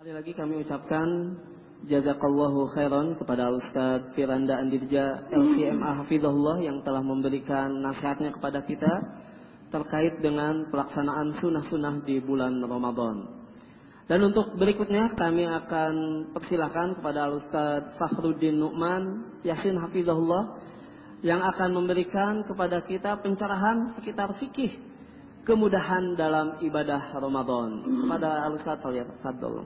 Sekali lagi kami ucapkan jazakallahu khairan kepada Ustaz Firanda Andirja LCMA Hafizahullah yang telah memberikan nasihatnya kepada kita terkait dengan pelaksanaan sunnah-sunnah di bulan Ramadan. Dan untuk berikutnya kami akan persilahkan kepada Ustaz Fakhruddin Nu'man Yasin Hafizahullah yang akan memberikan kepada kita pencerahan sekitar fikih kemudahan dalam ibadah Ramadan. Kepada Al-Ustaz Fadl.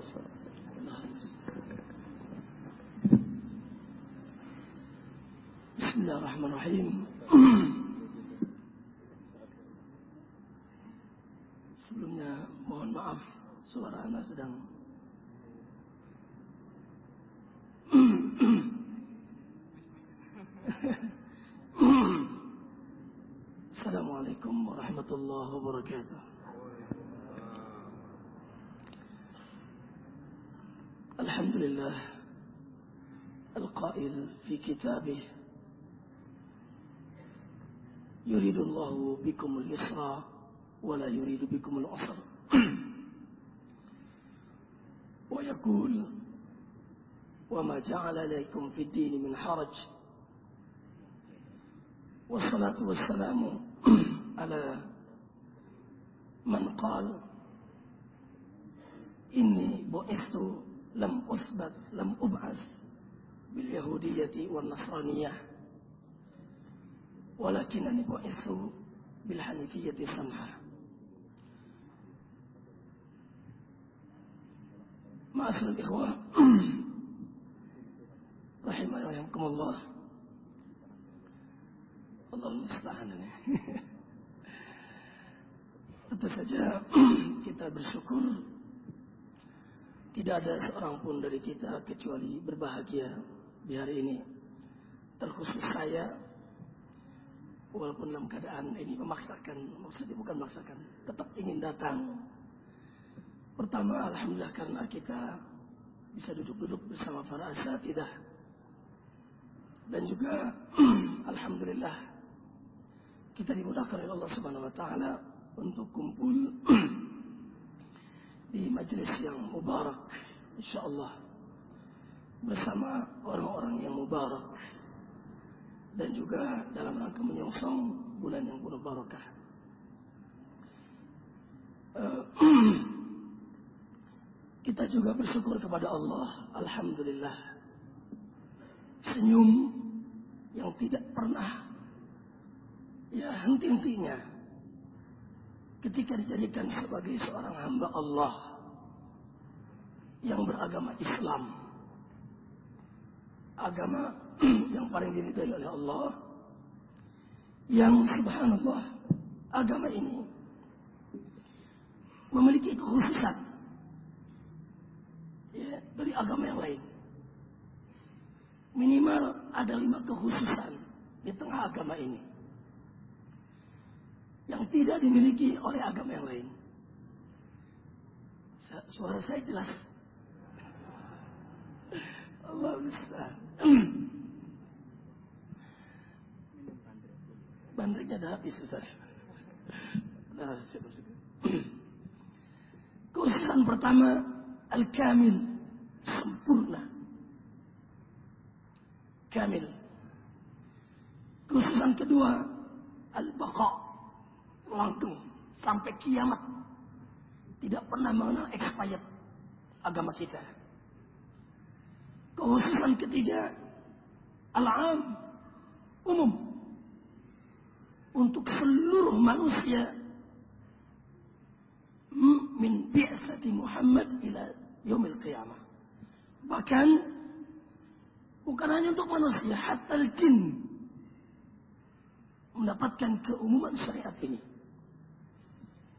Bismillahirrahmanirrahim. Sebelumnya mohon maaf suara anak sedang Assalamualaikum warahmatullahi wabarakatuh. Alhamdulillah القائل في كتابه يريد الله بكم اليسر ولا يريد بكم العسر ويقول وما جعل عليكم في الدين من حرج والصلاة والسلام على من قال إني بعثت لم أثبت لم أبعث باليهودية والنصرانية ولكنني بعثت بالحنيفية السمحة معاشر الإخوة رحمه الله. Allah musta'an ini. Tentu saja kita bersyukur tidak ada seorang pun dari kita kecuali berbahagia di hari ini. Terkhusus saya walaupun dalam keadaan ini memaksakan, maksudnya bukan memaksakan, tetap ingin datang. Pertama, alhamdulillah karena kita bisa duduk-duduk bersama para asatidah. Dan juga alhamdulillah kita dimudahkan oleh Allah Subhanahu wa taala untuk kumpul di majelis yang mubarak insyaallah bersama orang-orang yang mubarak dan juga dalam rangka menyongsong bulan yang penuh barakah. Eh, kita juga bersyukur kepada Allah, alhamdulillah. Senyum yang tidak pernah ya henti-hentinya ketika dijadikan sebagai seorang hamba Allah yang beragama Islam agama yang paling diridhai oleh Allah yang subhanallah agama ini memiliki kekhususan ya, dari agama yang lain. Minimal ada lima kekhususan di tengah agama ini yang tidak dimiliki oleh agama yang lain. Suara saya jelas. Allah besar. Bandriknya dah habis Ustaz. Nah, Keusuhan pertama Al-Kamil Sempurna Kamil Keusuhan kedua Al-Baqa langgeng sampai kiamat. Tidak pernah mengenal expired agama kita. Kekhususan ketiga, al-am, umum. Untuk seluruh manusia min bi'asati Muhammad ila yaumil qiyamah. Bahkan bukan hanya untuk manusia, hatta jin mendapatkan keumuman syariat ini.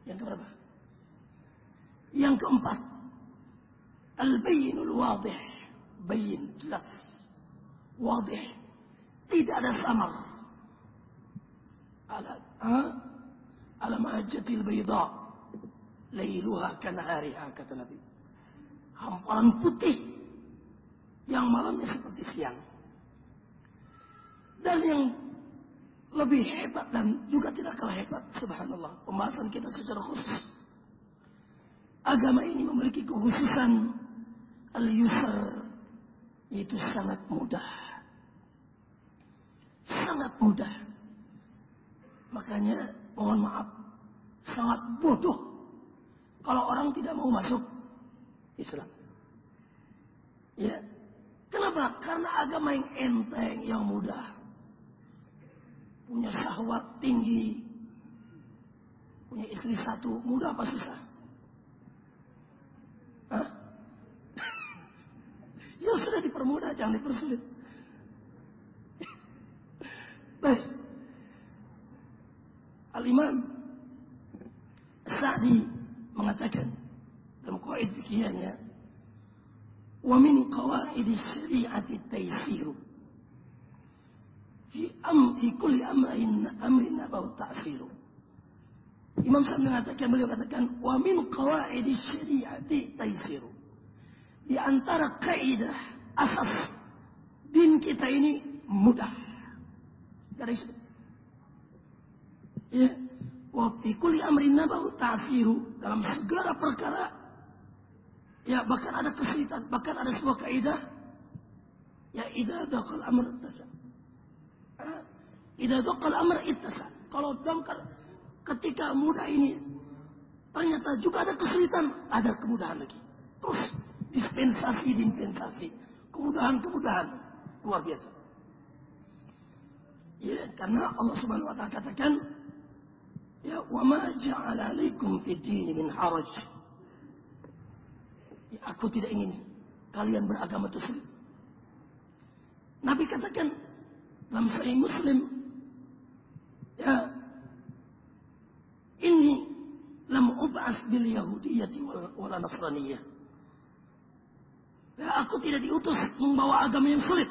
Yang keberapa? Yang keempat. Al-bayinul wadih. Bayin, jelas. Wadih. Tidak ada samar. Ala, ha? Ala mahajatil bayda. Layluha kanahariha, kata Nabi. Hamparan putih. Yang malamnya seperti siang. Dan yang lebih hebat dan juga tidak kalah hebat. Subhanallah. Pembahasan kita secara khusus. Agama ini memiliki kekhususan al-yusr itu sangat mudah. Sangat mudah. Makanya mohon maaf, sangat bodoh kalau orang tidak mau masuk Islam. Ya. Kenapa? Karena agama yang enteng, yang mudah. Punya syahwat tinggi. Punya istri satu, mudah apa susah? Hah? ya sudah dipermudah, jangan dipersulit. Baik. Al-Imam Sa'di mengatakan dalam qaid fikihnya wa min qawaid syari'ati taysiru fi am fi kulli amrin amrin abaw ta'siru Imam Sa'di mengatakan beliau katakan wa min qawaid syari'ati taysiru di antara kaidah asas din kita ini mudah. Garis. Ya. Wa fi kulli amrin nabahu ta'siru dalam segala perkara ya bahkan ada kesulitan bahkan ada sebuah kaidah ya idza daqal amr ittasa idza daqal amr ittasa. Kalau dangkal ketika mudah ini ternyata juga ada kesulitan ada kemudahan lagi. Terus dispensasi dispensasi. Kemudahan-kemudahan luar biasa. Ya karena Allah Subhanahu wa taala katakan Ya, wa ma ja'ala alaikum min haraj. Ya, aku tidak ingin kalian beragama itu sulit. Nabi katakan dalam Sahih Muslim, ya, ini lam ub'as bil yahudiyyati wal nasraniyah. Ya, aku tidak diutus membawa agama yang sulit.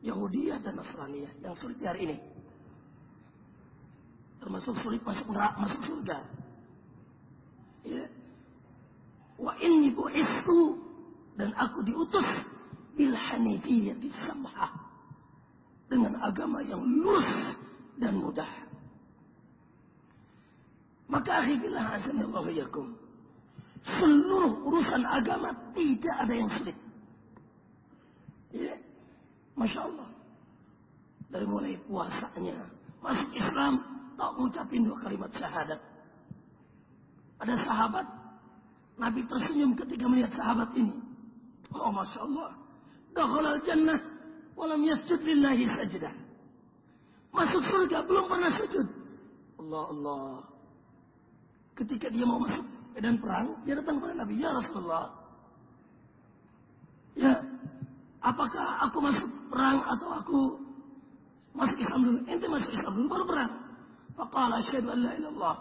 Yahudiyah dan Nasraniyah yang sulit di hari ini termasuk sulit masuk neraka masuk surga. Ya. Wa inni bu'istu dan aku diutus bil hanifiyyati samha dengan agama yang lurus dan mudah. Maka akhirnya yakum. Seluruh urusan agama tidak ada yang sulit. Ya. Masya Allah. Dari mulai puasanya, masuk Islam, tak ngucapin dua kalimat syahadat. Ada sahabat, Nabi tersenyum ketika melihat sahabat ini. Oh Masya Allah. Dakhalal jannah, walam yasjud lillahi sajdah. Masuk surga, belum pernah sujud. Allah, Allah. Ketika dia mau masuk medan perang, dia datang kepada Nabi, Ya Rasulullah. Ya, apakah aku masuk perang atau aku masuk Islam dulu? Ente masuk Islam dulu, baru perang. Faqala asyhadu an la ilallah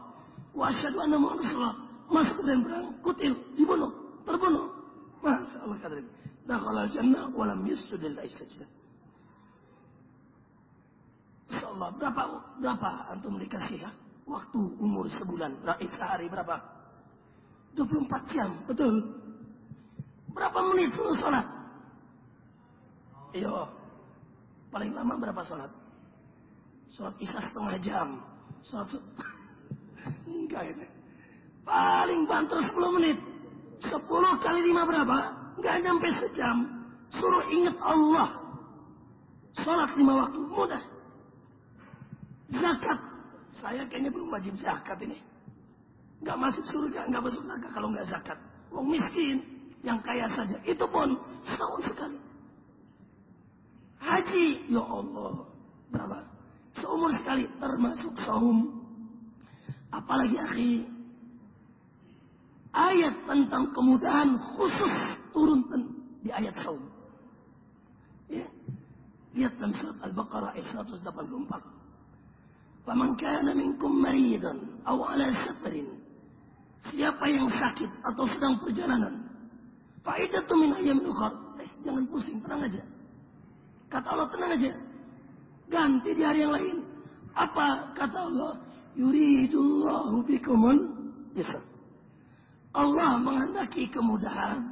wa asyhadu anna Muhammad Rasulullah. Masuk dalam perang, kutil, dibunuh, terbunuh. Masya Allah kata Nabi. Dakhala jannah wa lam yasjud lillahi sajdah. Insyaallah berapa berapa antum dikasih ya? Waktu umur sebulan, raih sehari berapa? 24 jam, betul. Berapa menit suruh sholat? Iya. Paling lama berapa sholat? Sholat isya setengah jam. Sholat Enggak ini. Paling banter 10 menit. 10 kali 5 berapa? Enggak nyampe sejam. Suruh ingat Allah. Sholat lima waktu mudah. Zakat. Saya kayaknya belum wajib zakat ini. Enggak masuk surga, enggak masuk neraka kalau enggak zakat. Wong miskin, yang kaya saja. Itu pun setahun sekali. Haji, ya Allah. Berapa? Seumur sekali termasuk saum. Apalagi akhi. Ayat tentang kemudahan khusus turun di ayat saum. Ya. Lihat dalam surat Al-Baqarah ayat 184. Faman kana minkum maridan aw ala safarin. Siapa yang sakit atau sedang perjalanan. Faidatu min ayyamin ukhar. Jangan pusing, tenang aja. Kata Allah tenang aja. Ganti di hari yang lain. Apa kata Allah? Yuridullahu bikumul yusr. Allah menghendaki kemudahan.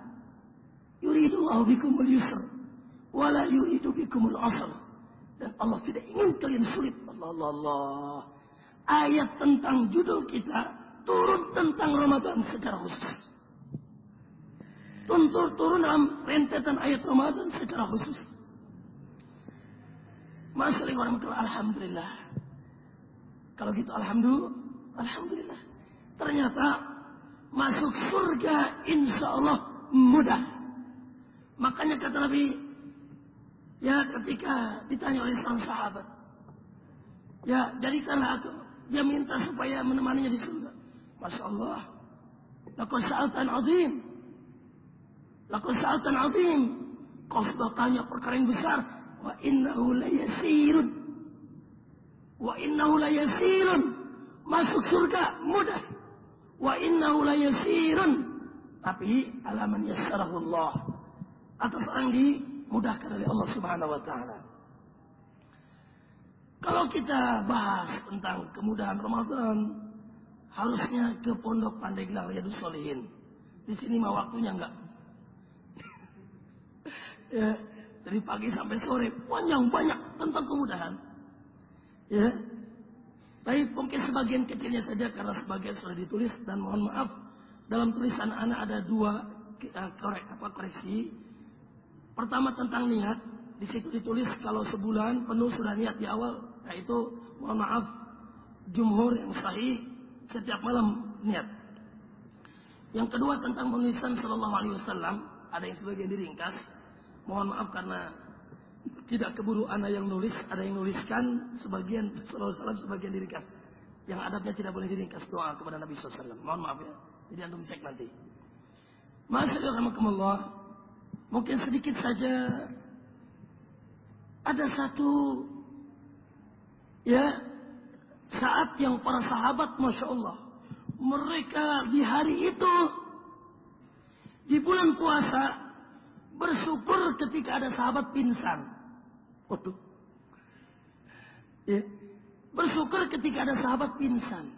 Yuridullahu bikumul yusr. Wala yuridu bikumul asr. Dan Allah tidak ingin kalian sulit. Allah, Allah, Allah. Ayat tentang judul kita turun tentang Ramadan secara khusus. tuntur turun rentetan ayat Ramadan secara khusus. Masalah orang Alhamdulillah. Kalau gitu Alhamdulillah. Alhamdulillah. Ternyata masuk surga insya Allah mudah. Makanya kata Nabi, ya ketika ditanya oleh sang sahabat, ya jadikanlah aku. Dia minta supaya menemaninya di surga. Masya Allah. Lakon sa'atan azim. Lakon sa'atan azim. Kau sudah tanya perkara yang besar. Wa innahu la yasirun. Wa innahu la yasirun. Masuk surga mudah. Wa innahu la yasirun. Tapi alaman yasarahullah. Atas orang dimudahkan oleh Allah subhanahu wa ta'ala. Kalau kita bahas tentang kemudahan Ramadan, harusnya ke Pondok Pandeglang Riyadus Solihin. Di sini mah waktunya enggak. ya, dari pagi sampai sore panjang banyak tentang kemudahan. Ya. Tapi mungkin sebagian kecilnya saja karena sebagian sudah ditulis dan mohon maaf dalam tulisan anak ada dua uh, korek apa koreksi. Pertama tentang niat, di situ ditulis kalau sebulan penuh sudah niat di awal, yaitu mohon maaf jumhur yang sahih setiap malam niat. Yang kedua tentang penulisan Shallallahu Alaihi Wasallam ada yang sebagian diringkas. Mohon maaf karena tidak keburu anak yang nulis, ada yang nuliskan sebagian Shallallahu Alaihi Wasallam sebagian diringkas. Yang adabnya tidak boleh diringkas doa kepada Nabi SAW. Mohon maaf ya. Jadi antum cek nanti. Masyaallah, mungkin sedikit saja ada satu ya saat yang para sahabat masya Allah mereka di hari itu di bulan puasa bersyukur ketika ada sahabat pingsan. Waduh. Ya. Bersyukur ketika ada sahabat pingsan.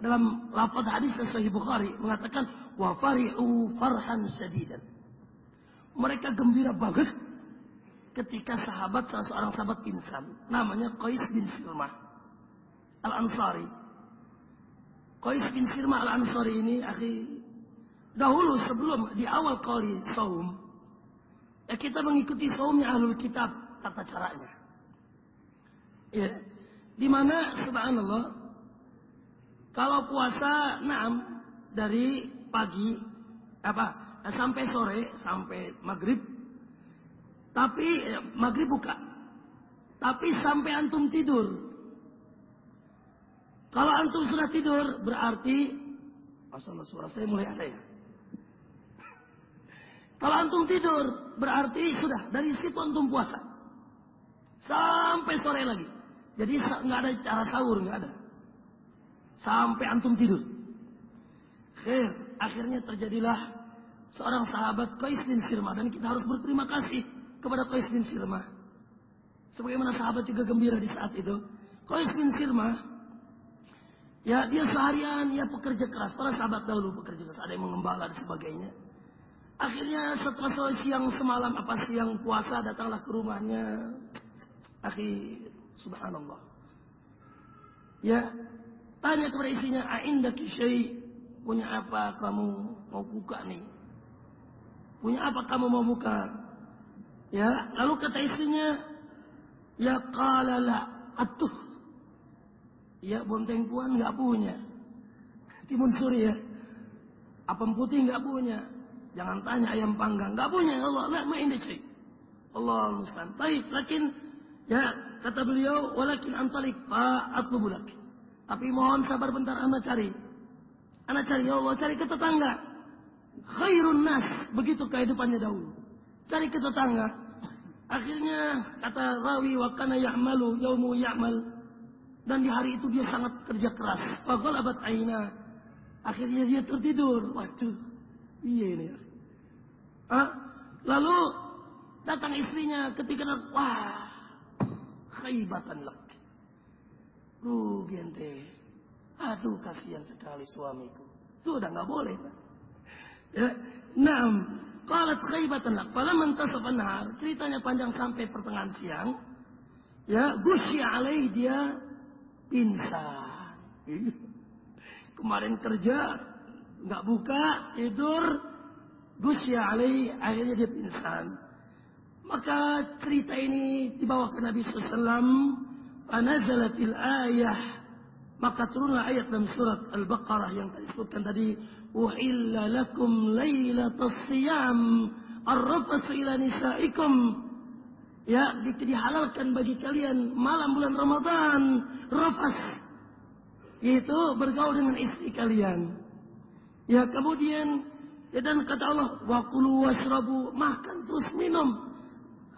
Dalam lafaz hadis Sahih Bukhari mengatakan wa farihu farhan syadidan. Mereka gembira banget ketika sahabat salah seorang sahabat pingsan namanya Qais bin Silmah Al-Ansari. Qais bin Silmah Al-Ansari ini akhi dahulu sebelum di awal kali saum ya kita mengikuti saumnya ahlul kitab tata caranya. Ya, di mana subhanallah kalau puasa enam dari pagi apa sampai sore sampai maghrib tapi eh, maghrib buka. Tapi sampai antum tidur. Kalau antum sudah tidur berarti Masalah suara saya mulai ada ya. Kalau antum tidur berarti sudah dari situ antum puasa. Sampai sore lagi. Jadi nggak ada cara sahur nggak ada. Sampai antum tidur. Akhir, akhirnya terjadilah seorang sahabat Qais bin Sirma dan kita harus berterima kasih kepada Qais bin Sirma. Sebagaimana sahabat juga gembira di saat itu. Qais bin Sirma, ya dia seharian ya pekerja keras. Para sahabat dahulu pekerja keras, ada yang mengembala dan sebagainya. Akhirnya setelah selesai siang semalam apa siang puasa datanglah ke rumahnya. Akhi subhanallah. Ya, tanya kepada isinya, "Aindaki syai?" Punya apa kamu mau buka nih? Punya apa kamu mau buka? Ya, lalu kata istrinya, ya kalala atuh. Ya, bonteng puan nggak punya. Timun suri ya. Apem putih nggak punya. Jangan tanya ayam panggang, nggak punya. Ya Allah, lah main sih. Allah mustahil. Baik, lakin ya kata beliau, walakin antalik fa atlubulak. Tapi mohon sabar bentar, anak cari. Anak cari, ya Allah, cari ke tetangga. Khairun nas, begitu kehidupannya dahulu. Cari ke tetangga. Akhirnya kata rawi wakana ya'malu yaumu ya'mal dan di hari itu dia sangat kerja keras. abad aina. Akhirnya dia tertidur. Waduh. Iya ini. Ah, lalu datang istrinya ketika wah khaibatan lak. Rugi ente. Aduh kasihan sekali suamiku. Sudah nggak boleh. Ya. Enam. Qalat khaybatan lak. Falamman tasafa nahar. Ceritanya panjang sampai pertengahan siang. Ya, gusyi alaih dia pingsan. Kemarin kerja nggak buka, tidur. Gusya alaih, akhirnya dia pingsan. Maka cerita ini dibawa ke Nabi SAW. Anazalatil ayah. Maka turunlah ayat dalam surat Al-Baqarah yang tadi disebutkan tadi. Uhilla lakum laylatas siyam. Arrafas ila nisaikum. Ya, dihalalkan bagi kalian malam bulan Ramadan. Rafas. Yaitu bergaul dengan istri kalian. Ya, kemudian Ya, dan kata Allah, wa kulu wasrabu, makan terus minum.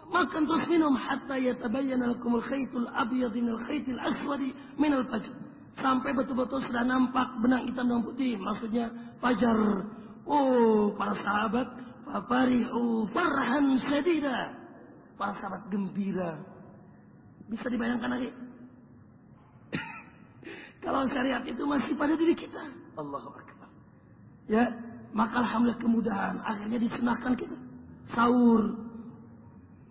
Makan terus minum hatta yatabayyana lakum al-khaytul abyad min al-khaytil aswad min al-fajr. Sampai betul-betul sudah nampak benang hitam dan putih, maksudnya fajar. Oh, para sahabat, farihu farhan sadida. Para sahabat gembira. Bisa dibayangkan lagi? Kalau syariat itu masih pada diri kita. Allahu Akbar. Ya, maka alhamdulillah kemudahan. Akhirnya disenangkan kita. Sahur.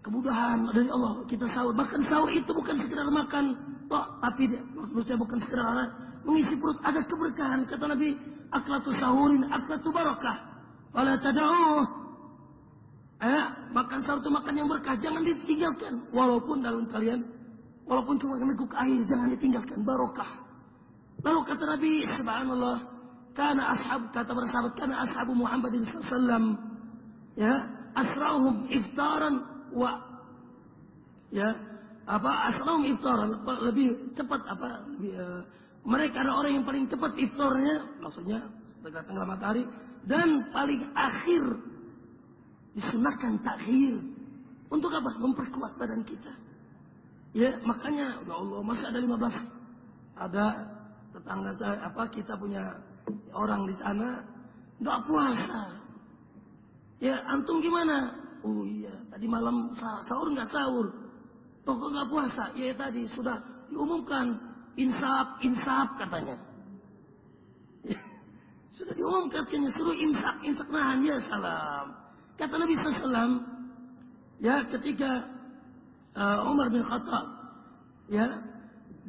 Kemudahan dari Allah. Kita sahur. Bahkan sahur itu bukan sekedar makan. Toh, tapi maksudnya bukan sekedar mengisi perut. Ada keberkahan. Kata Nabi. Aklatu sahurin. Aklatu barakah. Wala tada'uh. Eh, makan sahur itu makan yang berkah. Jangan ditinggalkan. Walaupun dalam kalian. Walaupun cuma meneguk air. Jangan ditinggalkan. Barokah. Lalu kata Nabi. Subhanallah. Karena ashab kata para sahabat karena ashabu Muhammadin sallam ya asrahum iftaran wa. Ya apa asrahum iftaran lebih cepat apa uh, mereka adalah orang yang paling cepat iftarnya maksudnya setelah tengah matahari dan paling akhir disunahkan takhir. Untuk apa? Memperkuat badan kita. Ya makanya ya Allah masih ada 15 ada tetangga saya apa kita punya orang di sana nggak puasa. Ya antum gimana? Oh iya, tadi malam sahur nggak sahur. Toko nggak puasa. Ya tadi sudah diumumkan insaf insaf katanya. sudah diumumkan katanya suruh imsak imsak nahan ya salam. Kata Nabi SAW, ya ketika uh, Umar bin Khattab, ya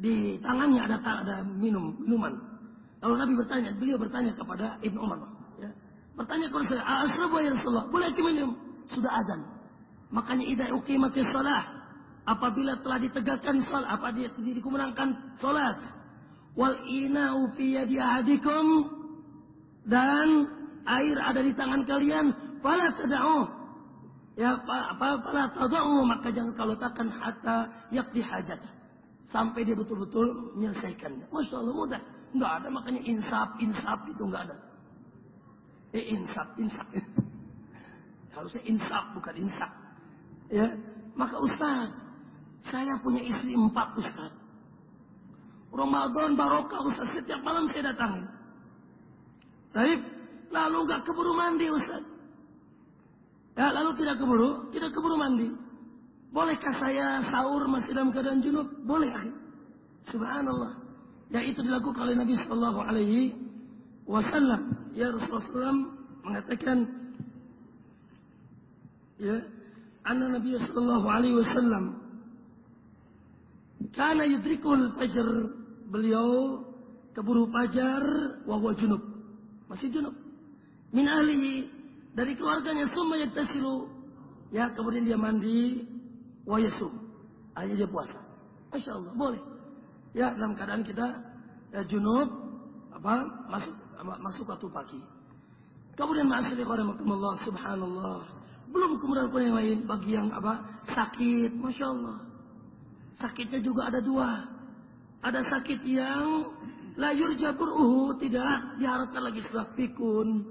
di tangannya ada ada minum minuman Lalu Nabi bertanya, beliau bertanya kepada Ibnu Umar. Ya. Bertanya kepada saya, Asrabu ya Rasulullah, boleh minum? Sudah azan. Makanya idai uqimatis salah. Apabila telah ditegakkan salat, apa dia dikumandangkan salat. Wal ina'u fi yadi ahadikum dan air ada di tangan kalian, fala tad'u. Ya, apa fala tad'u maka jangan kau letakkan hatta yakdi hajat. Sampai dia betul-betul menyelesaikannya. Masya Allah mudah. Nggak ada makanya insaf, insaf itu nggak ada. Eh insaf, insaf. Harusnya insaf bukan insaf. Ya, maka Ustaz, saya punya istri empat Ustaz. Ramadan barokah Ustaz, setiap malam saya datang. Baik, lalu nggak keburu mandi Ustaz. Ya, lalu tidak keburu, tidak keburu mandi. Bolehkah saya sahur masih dalam keadaan junub? Boleh, akhir. Subhanallah yang itu dilakukan oleh Nabi Shallallahu Alaihi Wasallam. Ya Rasulullah mengatakan, ya, anna Nabi Shallallahu Alaihi Wasallam karena yudrikul fajar beliau keburu fajar wahwa junub. Masih junub. Min ahli dari keluarganya semua yang tasilu ya kemudian dia mandi wa yasum akhirnya dia puasa. Masya Allah boleh. Ya dalam keadaan kita ya, junub apa masuk masuk waktu pagi. Kemudian ma'asyirin Allah subhanallah. Belum kemudian pun yang lain bagi yang apa sakit, masya Allah. Sakitnya juga ada dua. Ada sakit yang layur jabur uhu tidak diharapkan lagi sudah pikun,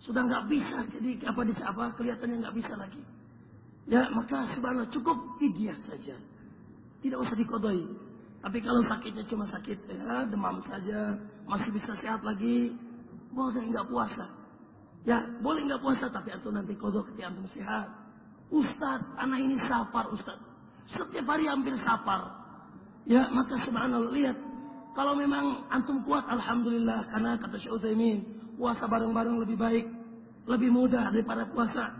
sudah nggak bisa jadi apa di apa kelihatannya nggak bisa lagi. Ya maka subhanallah cukup fidyah saja, tidak usah dikodoi. Tapi kalau sakitnya cuma sakit ya, demam saja, masih bisa sehat lagi, boleh nggak puasa. Ya, boleh nggak puasa, tapi atau nanti kodok ketika antum sehat. Ustad, anak ini safar Ustad. Setiap hari hampir safar. Ya, maka subhanallah, lihat. Kalau memang antum kuat, Alhamdulillah. Karena kata Syekh Uthaymin, puasa bareng-bareng lebih baik. Lebih mudah daripada puasa.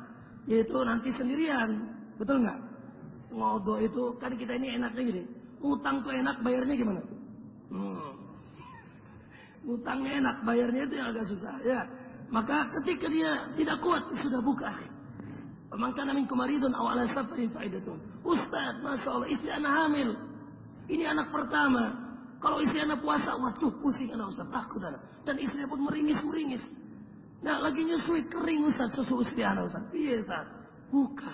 Yaitu nanti sendirian. Betul nggak? Ngodo itu, kan kita ini enaknya gini Utang tuh enak, bayarnya gimana? Hmm. Utangnya enak, bayarnya itu yang agak susah. Ya, Maka ketika dia tidak kuat sudah buka. Pemangkana min kumaridun aw ala safarin faidatun. Ustaz, Masya Allah istri anak hamil. Ini anak pertama. Kalau istri anak puasa, waduh pusing anak Ustaz, takut anak. Dan istri pun meringis-meringis. Nah lagi nyusui kering Ustaz, susu istri anak Ustaz. Iya Ustaz, buka.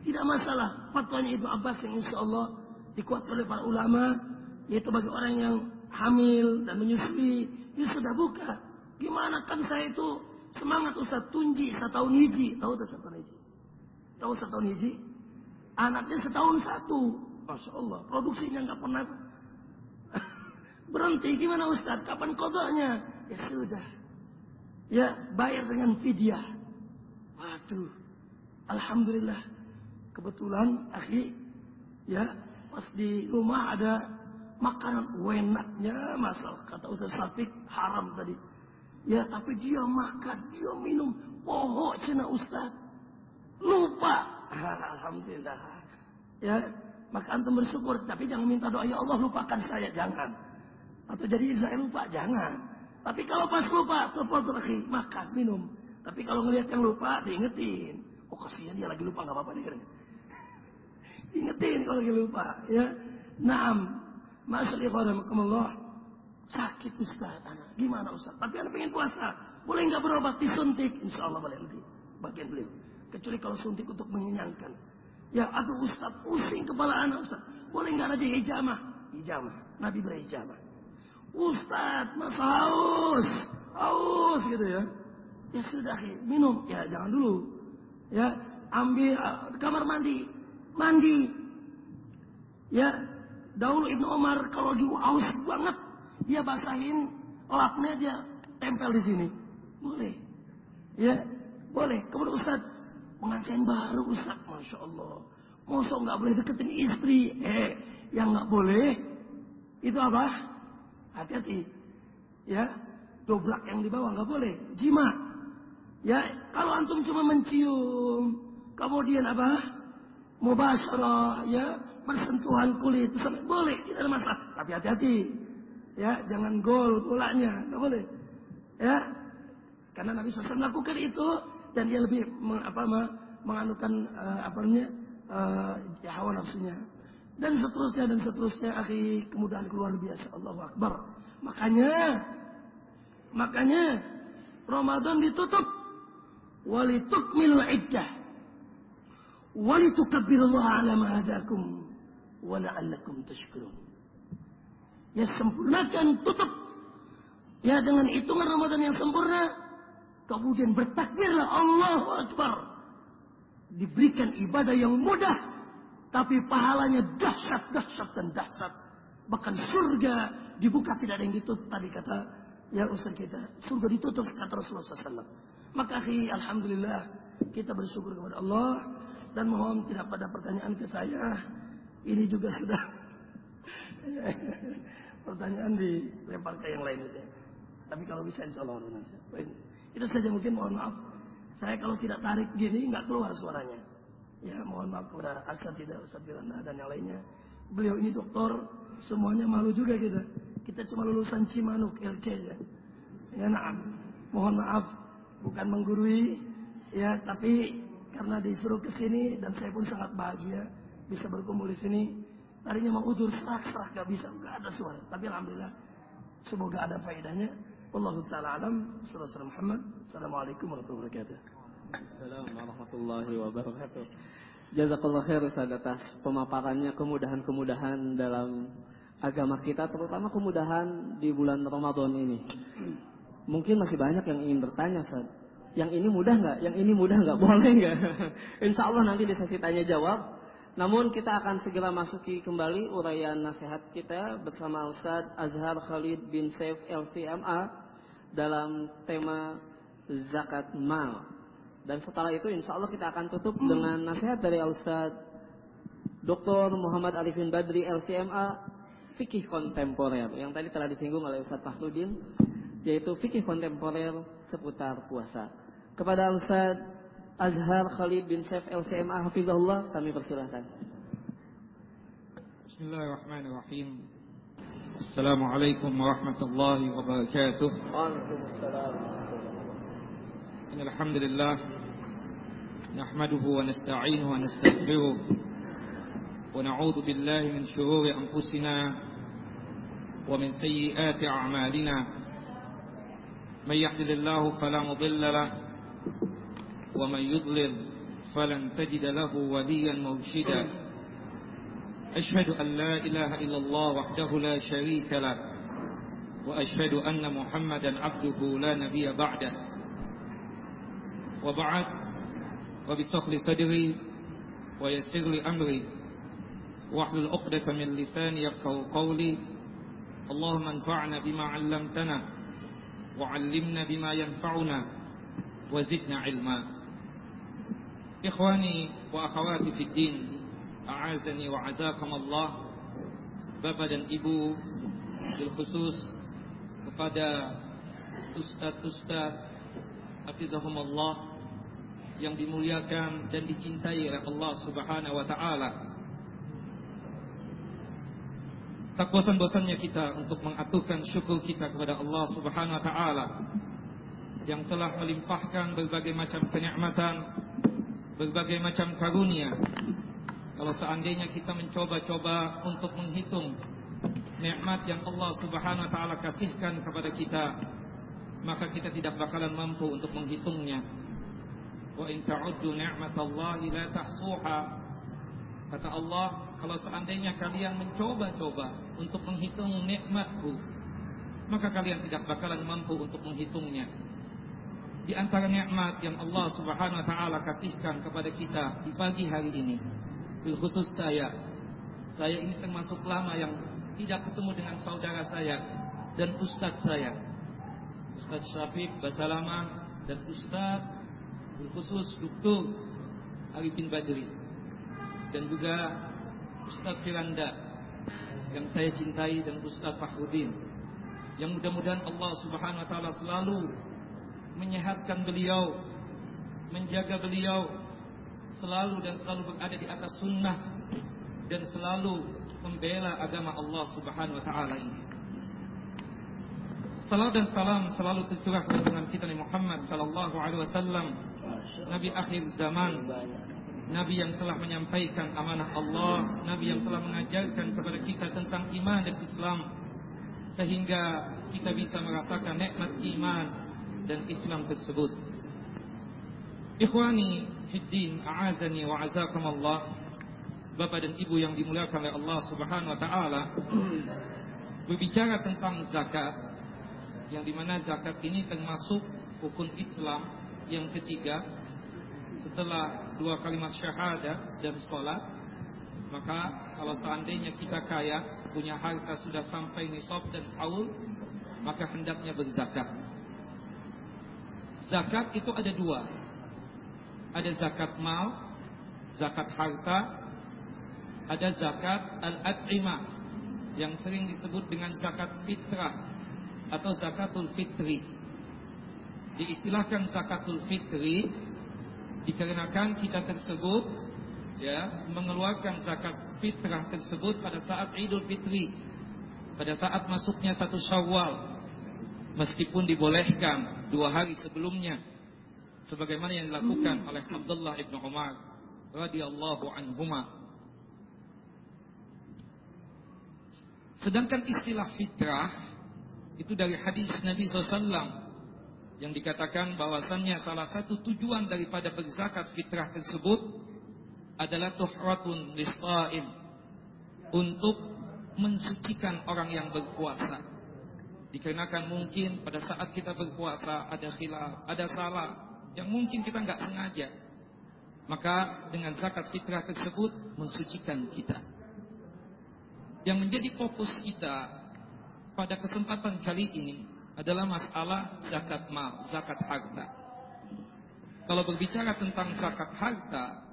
Tidak masalah. Fatwanya Ibnu Abbas yang insya Allah dikuatkan oleh para ulama. Yaitu bagi orang yang hamil dan menyusui. Ini sudah buka. Gimana kan saya itu semangat Ustaz tunji setahun hiji. Tahu tak setahun hiji? Tahu setahun hiji? Anaknya setahun satu. Masya Allah. Produksinya nggak pernah Berhenti gimana Ustaz? Kapan kodoknya? Ya sudah. Ya bayar dengan fidyah. Waduh. Alhamdulillah. Kebetulan akhi. Ya pas di rumah ada makanan wenaknya masalah kata Ustaz Safik haram tadi. Ya tapi dia makan, dia minum. Pohok cina Ustaz. Lupa. Alhamdulillah. Ya, maka antum bersyukur, tapi jangan minta doa ya Allah lupakan saya, jangan. Atau jadi saya lupa, jangan. Tapi kalau pas lupa, telepon terakhir, makan, minum. Tapi kalau ngelihat yang lupa, diingetin. Oh kasihan dia lagi lupa, nggak apa-apa deh. Ingetin kalau lagi lupa. Ya, Naam. Masuk Allah. Sakit Ustaz anak. Gimana Ustaz? Tapi anak pengen puasa. Boleh nggak berobat disuntik? Insya Allah boleh nanti. Bagian beliau. Kecuali kalau suntik untuk mengenyangkan. Ya aduh Ustaz pusing kepala anak Ustaz. Boleh nggak aja hijamah? Hijamah. Nabi berhijamah. Ustaz, masa haus, haus gitu ya. Ya sudah, minum. Ya jangan dulu. Ya, ambil uh, kamar mandi, mandi. Ya, dahulu Ibnu Umar kalau lagi haus banget, dia basahin lapnya dia tempel di sini. Boleh. Ya, boleh. Kemudian Ustaz, pengantin baru Ustaz, Masya Allah. Masa nggak boleh deketin istri? Eh, yang nggak boleh, itu apa? Hati-hati. Ya, doblak yang di bawah nggak boleh. Jima. Ya, kalau antum cuma mencium, kemudian apa? Mubasyarah, ya, bersentuhan kulit, sampai boleh, tidak ada masalah. Tapi hati-hati. Ya, jangan gol bolanya, nggak boleh. Ya, karena Nabi SAW melakukan itu dan dia lebih meng, apa, menganukan uh, apa namanya uh, hawa nafsunya. Dan seterusnya dan seterusnya akhi kemudahan keluar biasa. Allahu Akbar. Makanya makanya Ramadan ditutup. Walitukmilul iddah. Walitukabbirullaha ala ma hadakum wa la'allakum tashkurun ya sempurnakan tutup ya dengan hitungan Ramadan yang sempurna kemudian bertakbirlah Allahu Akbar diberikan ibadah yang mudah tapi pahalanya dahsyat, dahsyat dan dahsyat. Bahkan surga dibuka tidak ada yang ditutup tadi kata ya Ustaz kita. Surga ditutup kata Rasulullah SAW. Maka akhi Alhamdulillah kita bersyukur kepada Allah. Dan mohon tidak pada pertanyaan ke saya. Ini juga sudah pertanyaan dilempar ke yang lain saja. Tapi kalau bisa insya Allah Itu saja mungkin mohon maaf. Saya kalau tidak tarik gini nggak keluar suaranya. Ya mohon maaf kepada Asad tidak Ustaz Firanda dan yang lainnya. Beliau ini doktor, semuanya malu juga kita. Kita cuma lulusan Cimanuk LC ya. Ya nah, mohon maaf bukan menggurui ya tapi karena disuruh ke sini dan saya pun sangat bahagia bisa berkumpul di sini. Tadinya mau udur serak-serak gak bisa, gak ada suara. Tapi alhamdulillah semoga ada faedahnya. Wallahu taala alam. Assalamualaikum warahmatullahi wabarakatuh. Assalamualaikum warahmatullahi wabarakatuh. Jazakallah khair Ustaz atas pemaparannya kemudahan-kemudahan dalam agama kita terutama kemudahan di bulan Ramadan ini. Mungkin masih banyak yang ingin bertanya Ustaz. Yang ini mudah nggak? Yang ini mudah nggak? Boleh nggak? Insya Allah nanti di sesi tanya jawab. Namun kita akan segera masuki kembali uraian nasihat kita bersama Ustadz Azhar Khalid bin Saif LCMA dalam tema zakat mal. Dan setelah itu insya Allah kita akan tutup dengan nasihat dari Ustaz Dr. Muhammad Arifin Badri LCMA Fikih Kontemporer yang tadi telah disinggung oleh Ustaz Fahrudin yaitu fikih kontemporer seputar puasa. Kepada Ustaz Azhar Khalid bin Saif LCMA Hafizahullah kami persilahkan. Bismillahirrahmanirrahim. Assalamualaikum warahmatullahi wabarakatuh. Waalaikumsalam. إن الحمد لله نحمده ونستعينه ونستغفره ونعوذ بالله من شرور أنفسنا ومن سيئات أعمالنا من يحدث الله فلا مضل له ومن يضلل فلن تجد له وليا مرشدا. أشهد أن لا إله إلا الله وحده لا شريك له وأشهد أن محمدا عبده لا نبي بعده. وبعد وبسخل صدري ويسر لي أمري واحلل عقدة من لساني يفقهوا قولي. اللهم انفعنا بما علمتنا وعلمنا بما ينفعنا وزدنا علما. Ikhwani wa akhawati fid din, a'azani wa azakum Allah. Bapak dan Ibu khusus kepada ustaz-ustaz hafizahumullah yang dimuliakan dan dicintai oleh Allah Subhanahu wa taala. Tak bosan-bosannya kita untuk mengaturkan syukur kita kepada Allah Subhanahu wa taala yang telah melimpahkan berbagai macam kenikmatan Berbagai macam karunia. Kalau seandainya kita mencoba-coba untuk menghitung Nikmat yang Allah subhanahu wa ta'ala kasihkan kepada kita Maka kita tidak bakalan mampu untuk menghitungnya. Wa in ta'uddu ni'matallahi la tahsuha. Kata Allah, kalau seandainya kalian mencoba-coba untuk menghitung nikmatku, maka kalian tidak bakalan mampu untuk menghitungnya. Di antara nikmat yang Allah Subhanahu wa taala kasihkan kepada kita di pagi hari ini, khusus saya. Saya ini termasuk lama yang tidak ketemu dengan saudara saya dan ustadz saya. Ustadz Syafiq Basalama dan ustadz khusus Dr. Arifin Badri dan juga Ustaz Firanda yang saya cintai dan Ustaz Fahrudin yang mudah-mudahan Allah Subhanahu wa taala selalu menyehatkan beliau menjaga beliau selalu dan selalu berada di atas sunnah dan selalu membela agama Allah Subhanahu wa taala ini. Salam dan salam selalu tercurah kepada kita Nabi Muhammad sallallahu alaihi wasallam. Nabi akhir zaman. Nabi yang telah menyampaikan amanah Allah, Nabi yang telah mengajarkan kepada kita tentang iman dan Islam. Sehingga kita bisa merasakan nikmat iman dan Islam tersebut. Ikhwani fiddin, a'azani wa azakumullah. Bapak dan Ibu yang dimuliakan oleh Allah Subhanahu wa taala berbicara tentang zakat yang di mana zakat ini termasuk rukun Islam yang ketiga setelah dua kalimat syahadah dan sholat maka kalau seandainya kita kaya punya harta sudah sampai nisab dan haul maka hendaknya berzakat zakat itu ada dua. Ada zakat mal zakat harta ada zakat al-ad'imah yang sering disebut dengan zakat fitrah atau zakatul fitri. Diistilahkan zakatul fitri dikarenakan kita tersebut ya mengeluarkan zakat fitrah tersebut pada saat Idul Fitri pada saat masuknya satu Syawal meskipun dibolehkan dua hari sebelumnya sebagaimana yang dilakukan oleh Abdullah ibnu Umar radhiyallahu anhuma sedangkan istilah fitrah itu dari hadis Nabi SAW yang dikatakan bahwasannya salah satu tujuan daripada berzakat fitrah tersebut adalah tuhratun lisaim untuk mensucikan orang yang berpuasa. Dikarenakan mungkin pada saat kita berpuasa ada khilaf, ada salah yang mungkin kita nggak sengaja. Maka dengan zakat fitrah tersebut mensucikan kita. Yang menjadi fokus kita pada kesempatan kali ini adalah masalah zakat mal, zakat harta. Kalau berbicara tentang zakat harta,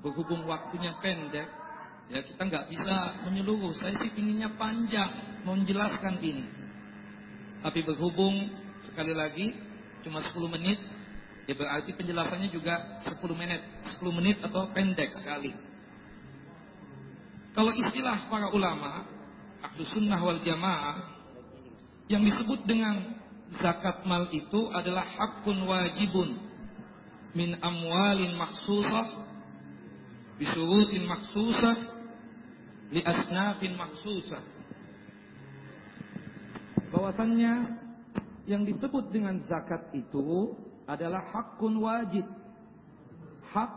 berhubung waktunya pendek, ya kita nggak bisa menyeluruh. Saya sih pinginnya panjang menjelaskan ini. Tapi berhubung sekali lagi cuma 10 menit, ya berarti penjelasannya juga 10 menit, 10 menit atau pendek sekali. Kalau istilah para ulama, ahlu sunnah wal jamaah, yang disebut dengan zakat mal itu adalah hakun wajibun min amwalin maksusah bisurutin maksusah li asnafin maksusah bahwasannya yang disebut dengan zakat itu adalah hakun wajib. Hak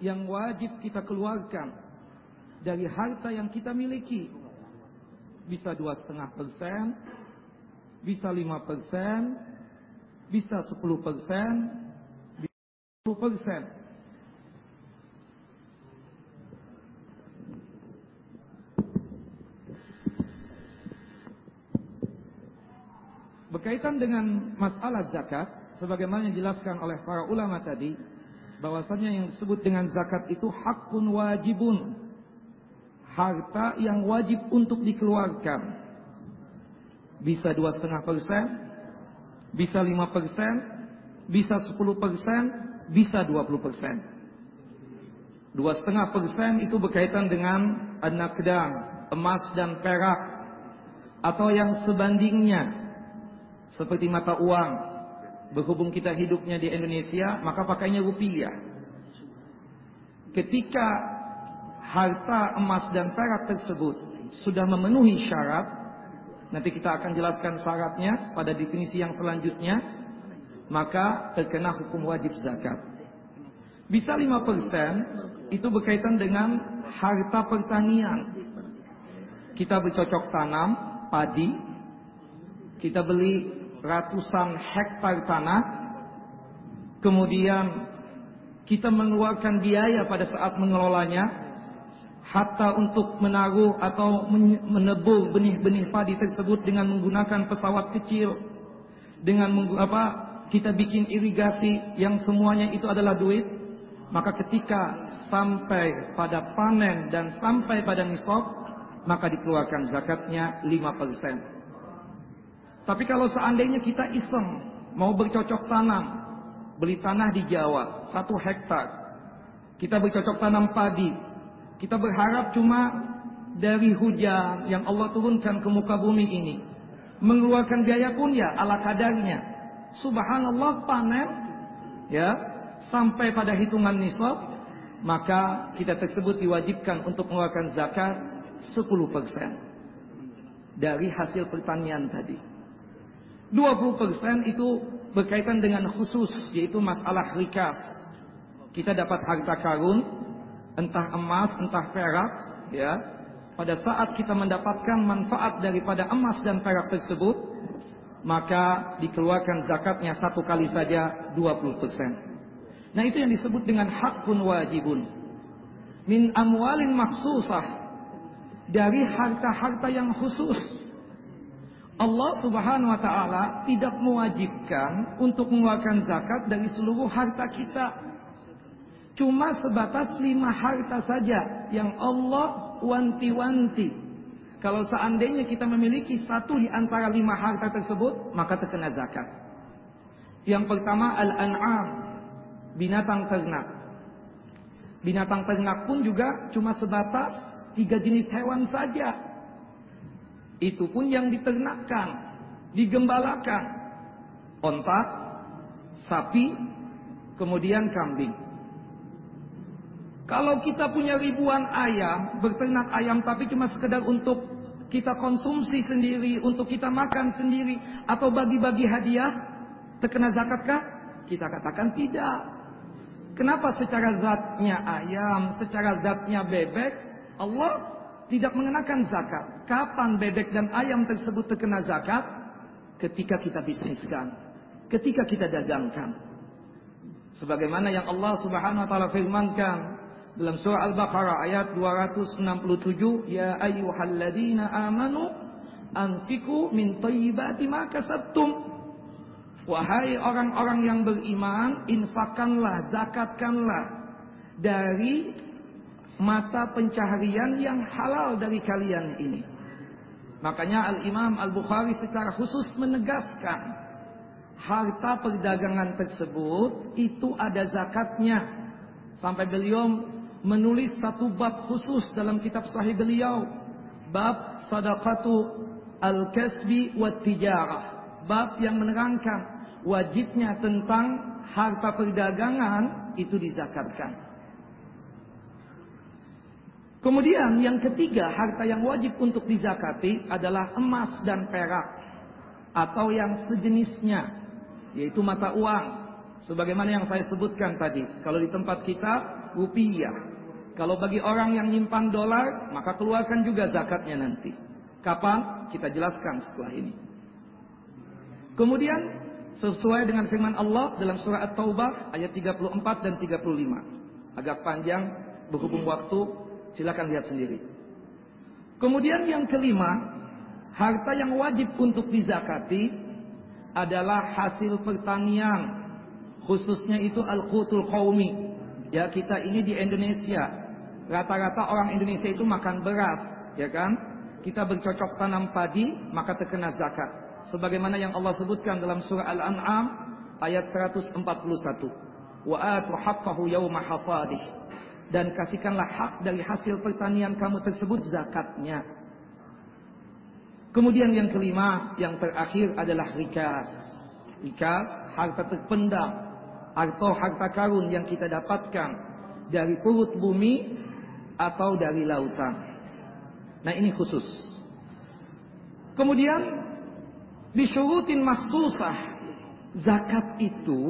yang wajib kita keluarkan dari harta yang kita miliki. Bisa dua setengah persen bisa lima persen bisa sepuluh persen bisa sepuluh persen Berkaitan dengan masalah zakat, sebagaimana yang dijelaskan oleh para ulama tadi, bahwasanya yang disebut dengan zakat itu hakun wajibun. Harta yang wajib untuk dikeluarkan. Bisa dua setengah persen, bisa lima persen, bisa sepuluh persen, bisa dua puluh persen. Dua setengah persen itu berkaitan dengan kedang, emas dan perak, atau yang sebandingnya seperti mata uang. Berhubung kita hidupnya di Indonesia, maka pakainya rupiah. Ketika harta emas dan perak tersebut sudah memenuhi syarat, nanti kita akan jelaskan syaratnya pada definisi yang selanjutnya, maka terkena hukum wajib zakat. Bisa 5% itu berkaitan dengan harta pertanian. Kita bercocok tanam, padi, kita beli ratusan hektar tanah, kemudian kita mengeluarkan biaya pada saat mengelolanya, hatta untuk menaruh atau menebur benih-benih padi tersebut dengan menggunakan pesawat kecil, dengan apa kita bikin irigasi yang semuanya itu adalah duit, maka ketika sampai pada panen dan sampai pada nisab, maka dikeluarkan zakatnya 5%. Tapi kalau seandainya kita iseng mau bercocok tanam, beli tanah di Jawa satu hektar, kita bercocok tanam padi, kita berharap cuma dari hujan yang Allah turunkan ke muka bumi ini, mengeluarkan biaya pun ya ala kadarnya. Subhanallah panen, ya sampai pada hitungan nisab, maka kita tersebut diwajibkan untuk mengeluarkan zakat 10% dari hasil pertanian tadi. 20% itu berkaitan dengan khusus yaitu masalah rikas. Kita dapat harta karun, entah emas, entah perak, ya. Pada saat kita mendapatkan manfaat daripada emas dan perak tersebut, maka dikeluarkan zakatnya satu kali saja 20%. Nah, itu yang disebut dengan hakun wajibun. Min amwalin maksusah dari harta-harta yang khusus Allah Subhanahu wa taala tidak mewajibkan untuk mengeluarkan zakat dari seluruh harta kita. Cuma sebatas lima harta saja yang Allah wanti-wanti. Kalau seandainya kita memiliki satu di antara lima harta tersebut, maka terkena zakat. Yang pertama al-an'am, binatang ternak. Binatang ternak pun juga cuma sebatas tiga jenis hewan saja itu pun yang diternakkan, digembalakan. Onta, sapi, kemudian kambing. Kalau kita punya ribuan ayam, berternak ayam tapi cuma sekedar untuk kita konsumsi sendiri, untuk kita makan sendiri, atau bagi-bagi hadiah, terkena zakatkah? Kita katakan tidak. Kenapa secara zatnya ayam, secara zatnya bebek, Allah tidak mengenakan zakat. Kapan bebek dan ayam tersebut terkena zakat? Ketika kita bisniskan. Ketika kita dagangkan. Sebagaimana yang Allah Subhanahu wa taala firmankan dalam surah Al-Baqarah ayat 267, "Ya ayyuhalladzina amanu anfiqu min thayyibati ma kasabtum." Wahai orang-orang yang beriman, infakkanlah, zakatkanlah dari mata pencaharian yang halal dari kalian ini. Makanya Al-Imam Al-Bukhari secara khusus menegaskan harta perdagangan tersebut itu ada zakatnya. Sampai beliau menulis satu bab khusus dalam kitab sahih beliau. Bab sadaqatu al-kasbi wa tijarah. bab yang menerangkan wajibnya tentang harta perdagangan itu dizakatkan. Kemudian yang ketiga, harta yang wajib untuk dizakati adalah emas dan perak atau yang sejenisnya, yaitu mata uang. Sebagaimana yang saya sebutkan tadi, kalau di tempat kita rupiah. Kalau bagi orang yang nyimpan dolar, maka keluarkan juga zakatnya nanti. Kapan? Kita jelaskan setelah ini. Kemudian sesuai dengan firman Allah dalam surah At-Taubah ayat 34 dan 35. Agak panjang berhubung waktu Silakan lihat sendiri. Kemudian yang kelima, harta yang wajib untuk dizakati adalah hasil pertanian. Khususnya itu al-qutul qaumi. Ya, kita ini di Indonesia. Rata-rata orang Indonesia itu makan beras, ya kan? Kita bercocok tanam padi, maka terkena zakat. Sebagaimana yang Allah sebutkan dalam surah Al-An'am ayat 141. Wa atu haqqahu yawma hasadih dan kasihkanlah hak dari hasil pertanian kamu tersebut zakatnya. Kemudian yang kelima, yang terakhir adalah rikas. Rikas, harta terpendam atau harta karun yang kita dapatkan dari perut bumi atau dari lautan. Nah ini khusus. Kemudian disyurutin maksusah zakat itu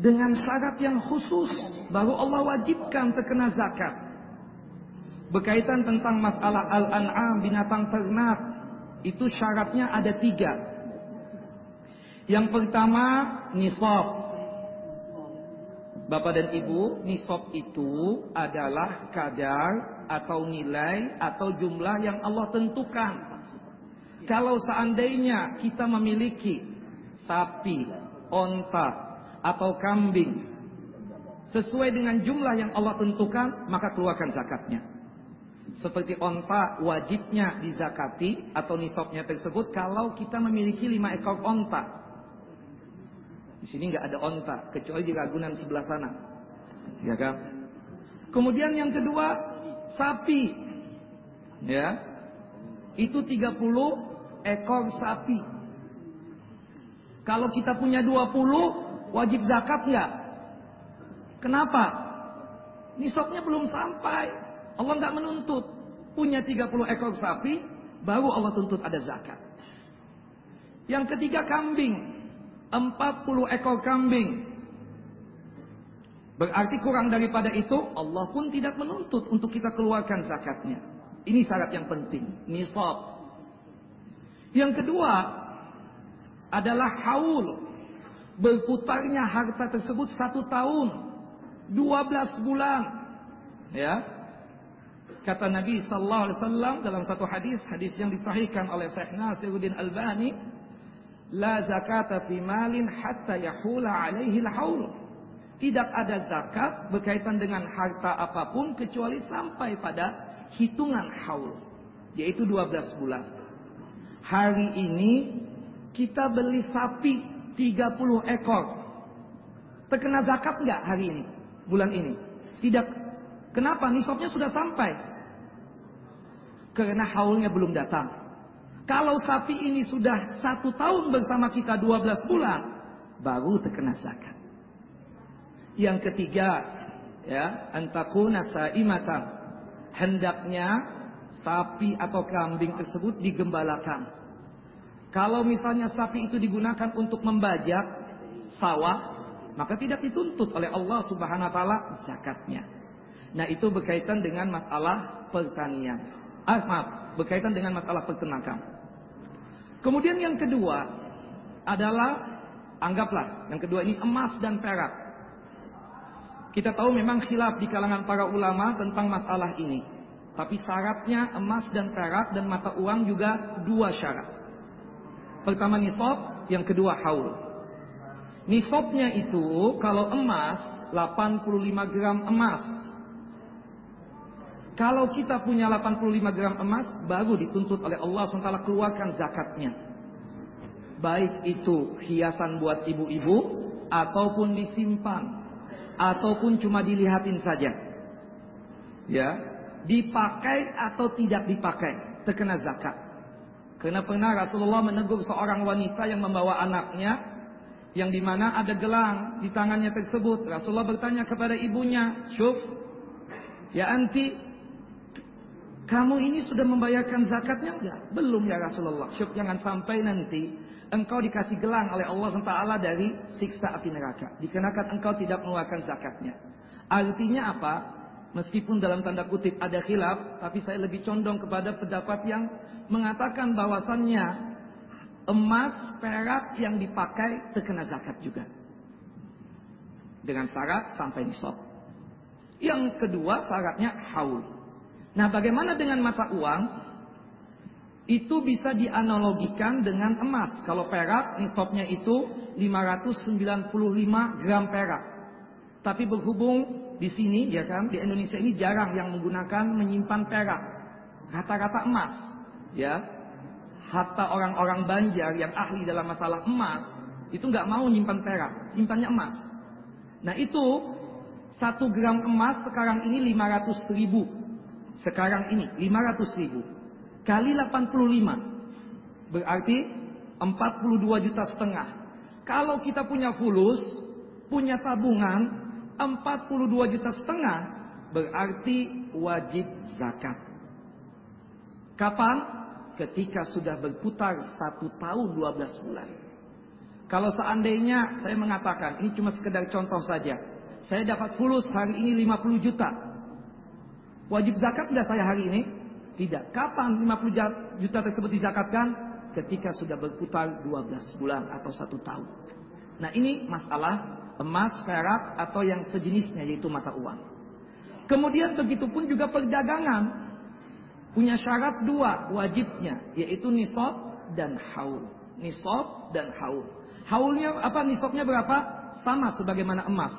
dengan syarat yang khusus baru Allah wajibkan terkena zakat. Berkaitan tentang masalah al-an'am binatang ternak itu syaratnya ada tiga. Yang pertama nisab. Bapak dan Ibu, nisab itu adalah kadar atau nilai atau jumlah yang Allah tentukan. Kalau seandainya kita memiliki sapi, onta, atau kambing. Sesuai dengan jumlah yang Allah tentukan maka keluarkan zakatnya. Seperti onta wajibnya dizakati atau nisabnya tersebut kalau kita memiliki lima ekor onta. Di sini nggak ada onta kecuali di Ragunan sebelah sana. Ya kan? Kemudian yang kedua sapi. Ya. Itu 30 ekor sapi. Kalau kita punya 20 Wajib zakat nggak? Kenapa? Nisabnya belum sampai. Allah nggak menuntut. Punya 30 ekor sapi, baru Allah tuntut ada zakat. Yang ketiga kambing. 40 ekor kambing. Berarti kurang daripada itu, Allah pun tidak menuntut untuk kita keluarkan zakatnya. Ini syarat yang penting. Nisab. Yang kedua adalah haul berputarnya harta tersebut satu tahun, dua belas bulan. Ya, kata Nabi Sallallahu Alaihi Wasallam dalam satu hadis, hadis yang disahihkan oleh Syekh Nasiruddin Albani, la zakata fi malin hatta yahula alaihi haul. Tidak ada zakat berkaitan dengan harta apa pun kecuali sampai pada hitungan haul, yaitu 12 bulan. Hari ini kita beli sapi 30 ekor. Terkena zakat enggak hari ini? Bulan ini? Tidak. Kenapa? Nisabnya sudah sampai. Karena haulnya belum datang. Kalau sapi ini sudah satu tahun bersama kita 12 bulan, baru terkena zakat. Yang ketiga, ya, antakuna saimatan. Hendaknya sapi atau kambing tersebut digembalakan kalau misalnya sapi itu digunakan untuk membajak sawah, maka tidak dituntut oleh Allah Subhanahu wa taala zakatnya. Nah, itu berkaitan dengan masalah pertanian. Ah, maaf, berkaitan dengan masalah peternakan. Kemudian yang kedua adalah anggaplah yang kedua ini emas dan perak. Kita tahu memang khilaf di kalangan para ulama tentang masalah ini. Tapi syaratnya emas dan perak dan mata uang juga dua syarat. Pertama nisab, yang kedua haul. Nisabnya itu kalau emas 85 gram emas. Kalau kita punya 85 gram emas baru dituntut oleh Allah SWT keluarkan zakatnya. Baik itu hiasan buat ibu-ibu ataupun disimpan ataupun cuma dilihatin saja. Ya, dipakai atau tidak dipakai terkena zakat. Karena pernah Rasulullah menegur seorang wanita yang membawa anaknya yang di mana ada gelang di tangannya tersebut. Rasulullah bertanya kepada ibunya, Syuf, ya anti, kamu ini sudah membayarkan zakatnya enggak? Belum ya Rasulullah. Syuf, jangan sampai nanti engkau dikasih gelang oleh Allah SWT dari siksa api neraka. Dikenakan engkau tidak mengeluarkan zakatnya. Artinya apa? Meskipun dalam tanda kutip ada khilaf, tapi saya lebih condong kepada pendapat yang mengatakan bahwasannya emas, perak yang dipakai terkena zakat juga. Dengan syarat sampai nisab. Yang kedua syaratnya haul. Nah bagaimana dengan mata uang? Itu bisa dianalogikan dengan emas. Kalau perak nisabnya itu 595 gram perak. Tapi berhubung di sini ya kan di Indonesia ini jarang yang menggunakan menyimpan perak. Rata-rata emas ya. Hatta orang-orang Banjar yang ahli dalam masalah emas itu nggak mau nyimpan perak simpannya emas. Nah itu satu gram emas sekarang ini 500 ribu. Sekarang ini 500 ribu. Kali 85 berarti 42 juta setengah. Kalau kita punya fulus punya tabungan 42 juta setengah berarti wajib zakat. Kapan? Ketika sudah berputar satu tahun 12 bulan. Kalau seandainya saya mengatakan, ini cuma sekedar contoh saja. Saya dapat fulus hari ini 50 juta. Wajib zakat tidak saya hari ini? Tidak. Kapan 50 juta tersebut dizakatkan? Ketika sudah berputar 12 bulan atau satu tahun. Nah ini masalah emas, perak atau yang sejenisnya yaitu mata uang. Kemudian begitu pun juga perdagangan punya syarat dua wajibnya yaitu nisab dan haul. Nisab dan haul. Haulnya apa nisabnya berapa? Sama sebagaimana emas.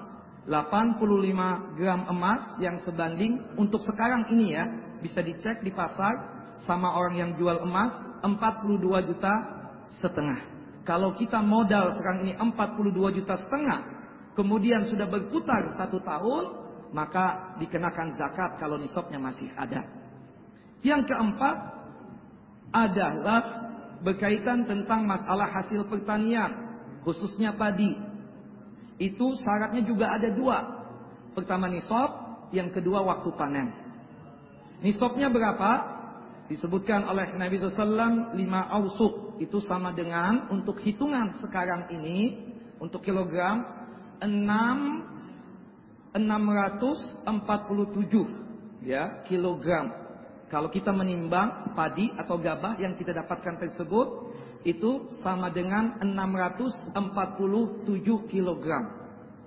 85 gram emas yang sebanding untuk sekarang ini ya bisa dicek di pasar sama orang yang jual emas 42 juta setengah. Kalau kita modal sekarang ini 42 juta setengah, kemudian sudah berputar satu tahun, maka dikenakan zakat kalau nisabnya masih ada. Yang keempat adalah berkaitan tentang masalah hasil pertanian, khususnya padi. Itu syaratnya juga ada dua. Pertama nisab, yang kedua waktu panen. Nisabnya berapa? Disebutkan oleh Nabi SAW lima ausuk. Itu sama dengan untuk hitungan sekarang ini, untuk kilogram, 6 647 ya kilogram. Kalau kita menimbang padi atau gabah yang kita dapatkan tersebut itu sama dengan 647 kilogram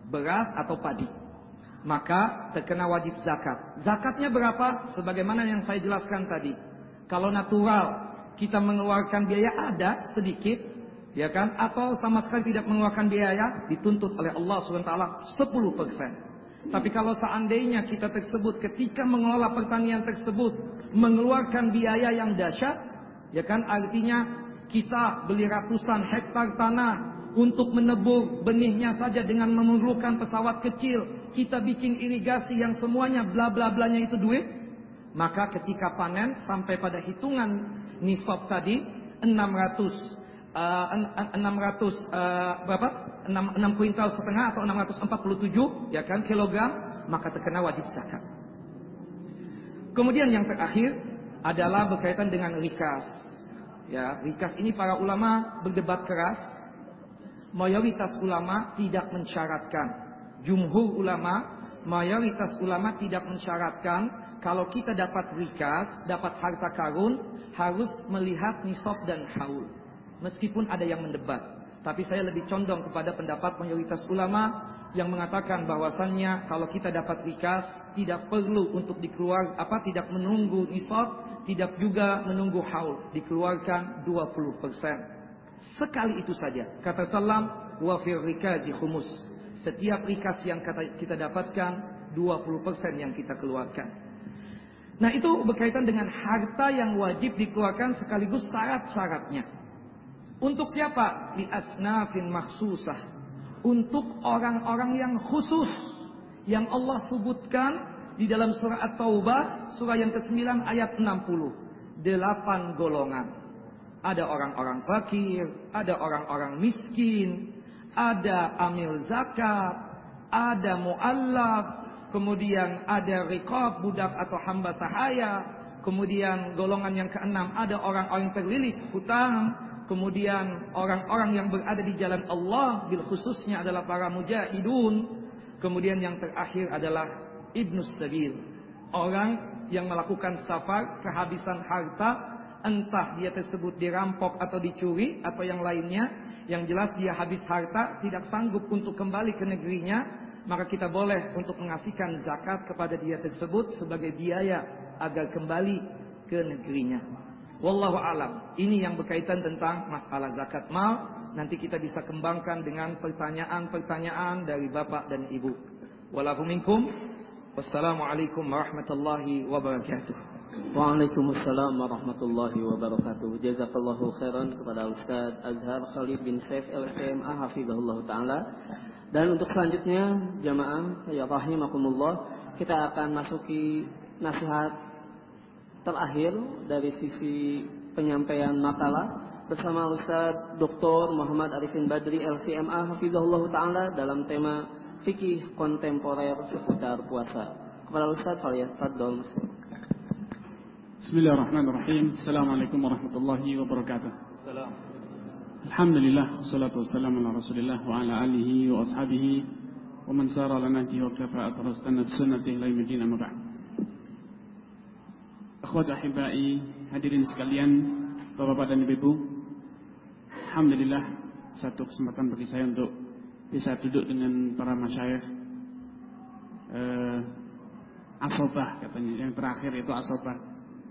beras atau padi. Maka terkena wajib zakat. Zakatnya berapa? Sebagaimana yang saya jelaskan tadi. Kalau natural kita mengeluarkan biaya ada sedikit ya kan? Atau sama sekali tidak mengeluarkan biaya, dituntut oleh Allah SWT 10%. Tapi kalau seandainya kita tersebut ketika mengelola pertanian tersebut mengeluarkan biaya yang dahsyat, ya kan? Artinya kita beli ratusan hektar tanah untuk menebur benihnya saja dengan memerlukan pesawat kecil, kita bikin irigasi yang semuanya bla bla blanya itu duit, maka ketika panen sampai pada hitungan nisab tadi 600 uh, 600 uh, berapa? 6, 6 kuintal setengah atau 647 ya kan kilogram maka terkena wajib zakat. Kemudian yang terakhir adalah berkaitan dengan rikas. Ya, rikas ini para ulama berdebat keras. Mayoritas ulama tidak mensyaratkan. Jumhur ulama, mayoritas ulama tidak mensyaratkan kalau kita dapat rikas, dapat harta karun, harus melihat nisab dan haul. Meskipun ada yang mendebat, tapi saya lebih condong kepada pendapat mayoritas ulama yang mengatakan bahwasannya kalau kita dapat rikas tidak perlu untuk dikeluar apa tidak menunggu nisab, tidak juga menunggu haul, dikeluarkan 20%. Sekali itu saja. Kata Salam, wa rikazi khumus. Setiap rikas yang kita dapatkan 20% yang kita keluarkan. Nah itu berkaitan dengan harta yang wajib dikeluarkan sekaligus syarat-syaratnya. Untuk siapa? Di asnafin maksusah. Untuk orang-orang yang khusus. Yang Allah sebutkan di dalam surah At-Taubah. Surah yang ke-9 ayat 60. Delapan golongan. ada orang-orang fakir, ada orang-orang miskin, ada amil zakat, ada mu'allaf, kemudian ada riqab budak atau hamba sahaya, kemudian golongan yang keenam ada orang-orang terlilit hutang, kemudian orang-orang yang berada di jalan Allah bil khususnya adalah para mujahidun, kemudian yang terakhir adalah ibnu sabil, orang yang melakukan safar kehabisan harta entah dia tersebut dirampok atau dicuri atau yang lainnya yang jelas dia habis harta, tidak sanggup untuk kembali ke negerinya, maka kita boleh untuk mengasihkan zakat kepada dia tersebut sebagai biaya agar kembali ke negerinya. Wallahu alam. Ini yang berkaitan tentang masalah zakat mal. Nanti kita bisa kembangkan dengan pertanyaan-pertanyaan dari Bapak dan Ibu. Walafuminkum. Wassalamualaikum warahmatullahi wabarakatuh. Waalaikumsalam warahmatullahi wabarakatuh. Jazakallahu khairan kepada Ustaz Azhar Khalid bin Saif LCMA hafizahullah taala. Dan untuk selanjutnya jamaah ya rahimakumullah, kita akan masuki nasihat terakhir dari sisi penyampaian makalah bersama Ustaz Dr. Muhammad Arifin Badri LCMA Hafizahullah Ta'ala dalam tema Fikih Kontemporer Seputar Puasa. Kepada Ustaz, kalian Fadol Bismillahirrahmanirrahim. Assalamualaikum warahmatullahi wabarakatuh. Salam. Alhamdulillah, wassalatu wassalamu ala rasulillah wa ala alihi wa ashabihi wa man sara ala wa kafa atara sunnati ila. Akhwat ahibai, hadirin sekalian, Bapak-bapak dan Ibu, Alhamdulillah satu kesempatan bagi saya untuk bisa duduk dengan para masyayikh eh, asobah katanya, yang terakhir itu asobah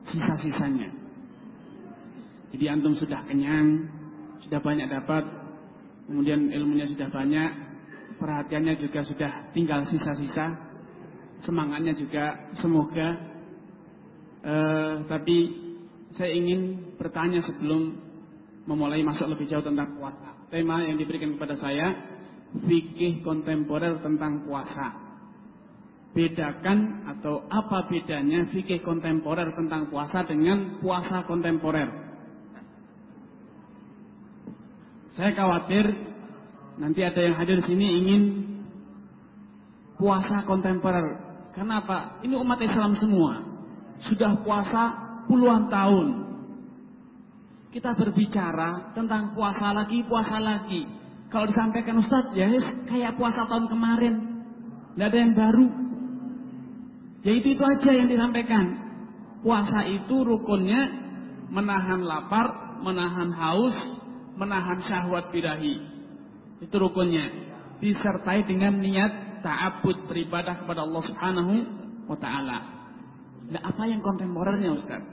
sisa-sisanya. Jadi antum sudah kenyang, sudah banyak dapat, kemudian ilmunya sudah banyak, perhatiannya juga sudah tinggal sisa-sisa, semangatnya juga semoga. Uh, tapi saya ingin bertanya sebelum memulai masuk lebih jauh tentang puasa. Tema yang diberikan kepada saya, fikih kontemporer tentang puasa bedakan atau apa bedanya fikih kontemporer tentang puasa dengan puasa kontemporer. Saya khawatir nanti ada yang hadir di sini ingin puasa kontemporer. Kenapa? Ini umat Islam semua sudah puasa puluhan tahun. Kita berbicara tentang puasa lagi, puasa lagi. Kalau disampaikan Ustadz, ya kayak puasa tahun kemarin. Tidak ada yang baru. Ya itu itu aja yang disampaikan. Puasa itu rukunnya menahan lapar, menahan haus, menahan syahwat birahi. Itu rukunnya. Disertai dengan niat ta'abud beribadah kepada Allah Subhanahu wa taala. Nah, apa yang kontemporernya Ustaz?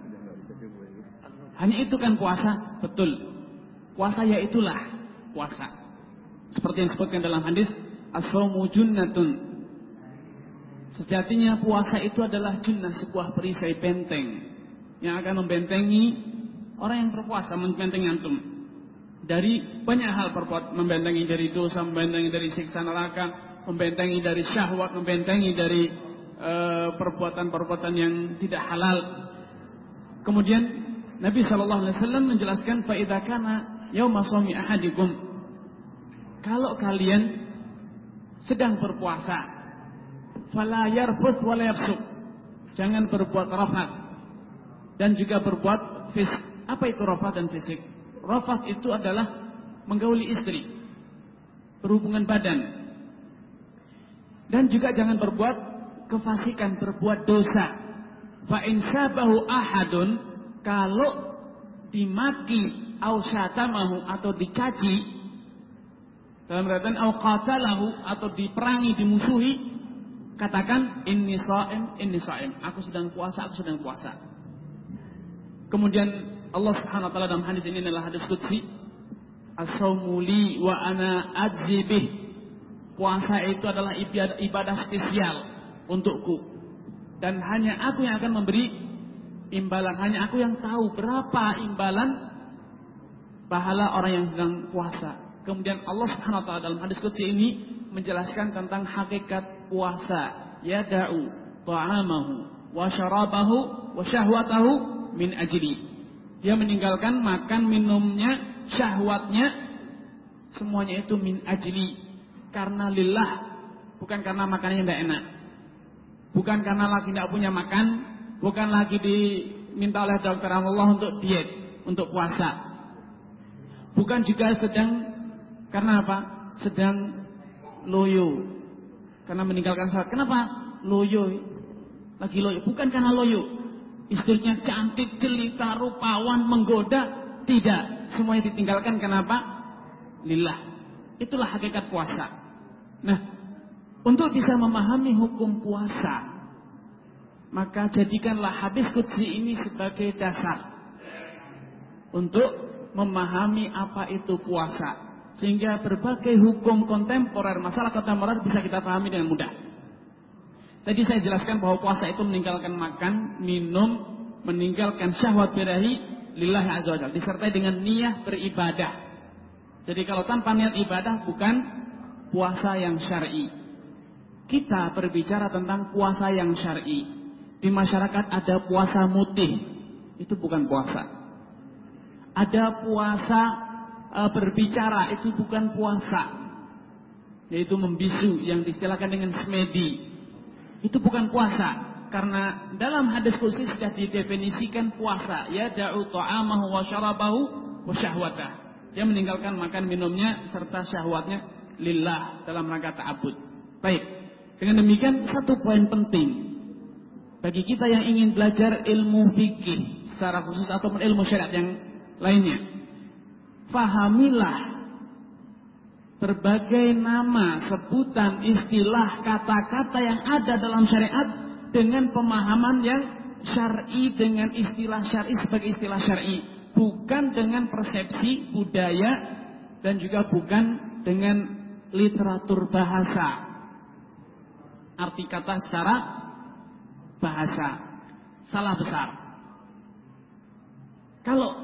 Hanya itu kan puasa? Betul. Puasa ya itulah puasa. Seperti yang disebutkan dalam hadis, as-saumu junnatun Sejatinya puasa itu adalah junnah sebuah perisai benteng yang akan membentengi orang yang berpuasa, membentengi antum dari banyak hal perbuat, membentengi dari dosa, membentengi dari siksa neraka, membentengi dari syahwat, membentengi dari perbuatan-perbuatan uh, yang tidak halal. Kemudian Nabi Shallallahu Alaihi Wasallam menjelaskan faidakana yaumasami ahadikum. Kalau kalian sedang berpuasa, fala yarfuth wala yafsuq. Jangan berbuat rafat dan juga berbuat fisik. Apa itu rafat dan fisik? Rafat itu adalah menggauli istri, berhubungan badan. Dan juga jangan berbuat kefasikan, berbuat dosa. Fa in sabahu ahadun kalau dimaki au syatamahu atau dicaci dalam artian au qatalahu atau diperangi, dimusuhi katakan inni shaim, inni shaim. Aku sedang puasa, aku sedang puasa. Kemudian Allah Subhanahu wa taala dalam hadis ini adalah hadis qudsi. As-saumu wa ana adzibih. Puasa itu adalah ibadah spesial untukku. Dan hanya aku yang akan memberi imbalan. Hanya aku yang tahu berapa imbalan pahala orang yang sedang puasa. Kemudian Allah Subhanahu wa taala dalam hadis qudsi ini menjelaskan tentang hakikat puasa yada'u ta'amahu wa syarabahu wa syahwatahu min ajli Dia meninggalkan makan minumnya, syahwatnya, semuanya itu min ajli karena lillah, bukan karena makannya tidak enak. Bukan karena lagi tidak punya makan, bukan lagi diminta oleh dokter Allah untuk diet, untuk puasa. Bukan juga sedang karena apa? Sedang loyo. Karena meninggalkan salat. Kenapa? Loyo. Lagi loyo. Bukan karena loyo. Istrinya cantik, jelita, rupawan, menggoda. Tidak. Semuanya ditinggalkan kenapa? Lillah. Itulah hakikat puasa. Nah, untuk bisa memahami hukum puasa, maka jadikanlah hadis kudsi ini sebagai dasar untuk memahami apa itu puasa. Sehingga berbagai hukum kontemporer, masalah kontemporer bisa kita pahami dengan mudah. Tadi saya jelaskan bahwa puasa itu meninggalkan makan, minum, meninggalkan syahwat birahi, lillahi azza. Disertai dengan niat beribadah. Jadi kalau tanpa niat ibadah bukan puasa yang syar'i. Kita berbicara tentang puasa yang syar'i. Di masyarakat ada puasa mutih. Itu bukan puasa. Ada puasa e, berbicara, itu bukan puasa. Yaitu membisu yang distilahkan dengan semedi. Itu bukan puasa. Karena dalam hadis kursi sudah didefinisikan puasa. Ya da'u ta'amahu wa syarabahu wa syahwatah. Dia meninggalkan makan minumnya serta syahwatnya lillah dalam rangka ta'abud. Baik. Dengan demikian satu poin penting bagi kita yang ingin belajar ilmu fikih secara khusus atau ilmu syariat yang lainnya. Fahamilah berbagai nama, sebutan, istilah, kata-kata yang ada dalam syariat dengan pemahaman yang syar'i dengan istilah syar'i sebagai istilah syar'i, bukan dengan persepsi budaya dan juga bukan dengan literatur bahasa. Arti kata secara bahasa salah besar. Kalau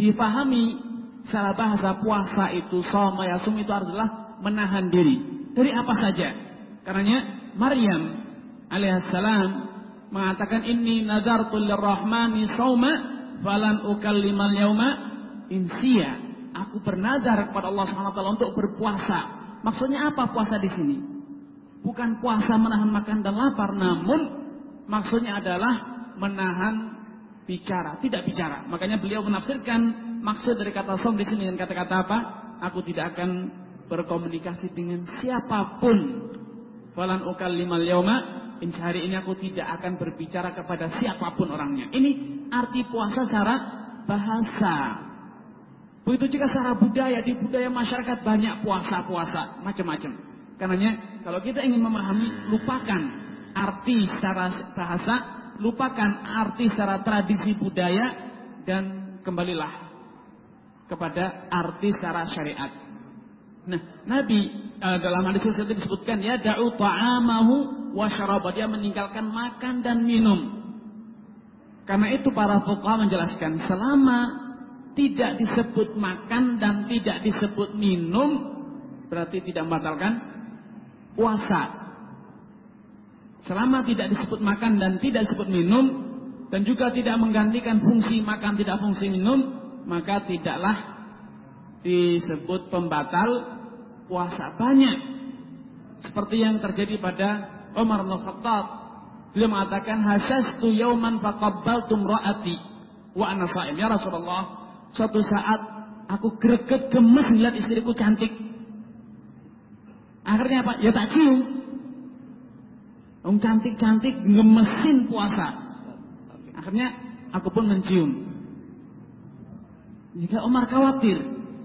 dipahami secara bahasa puasa itu sama yasum itu adalah menahan diri dari apa saja. Karenanya Maryam alaihissalam mengatakan ini nadartu lirrahmani sauma falan ukallimal yauma insia. Aku bernadar kepada Allah taala untuk berpuasa. Maksudnya apa puasa di sini? Bukan puasa menahan makan dan lapar, namun maksudnya adalah menahan bicara, tidak bicara. Makanya beliau menafsirkan maksud dari kata som di sini dengan kata-kata apa? Aku tidak akan berkomunikasi dengan siapa pun. Falan ukallimal yauma Insya hari ini aku tidak akan berbicara kepada siapa pun orangnya. Ini arti puasa secara bahasa. Begitu juga secara budaya. Di budaya masyarakat banyak puasa-puasa. Macam-macam. Karenanya kalau kita ingin memahami, lupakan arti secara bahasa, lupakan arti secara tradisi budaya, dan kembalilah kepada arti secara syariat. Nah, Nabi uh, dalam hadis itu disebutkan ya da'u ta'amahu wa syaraba. Dia meninggalkan makan dan minum. Karena itu para fuqaha menjelaskan selama tidak disebut makan dan tidak disebut minum berarti tidak membatalkan puasa. Selama tidak disebut makan dan tidak disebut minum dan juga tidak menggantikan fungsi makan tidak fungsi minum, maka tidaklah disebut pembatal puasa banyak. Seperti yang terjadi pada Umar bin Khattab. Beliau mengatakan hasastu yauman faqabbaltu imraati wa ana ya Rasulullah suatu saat aku greget gemes melihat istriku cantik akhirnya apa ya tak cium Om cantik-cantik gemesin puasa akhirnya aku pun mencium jika Umar khawatir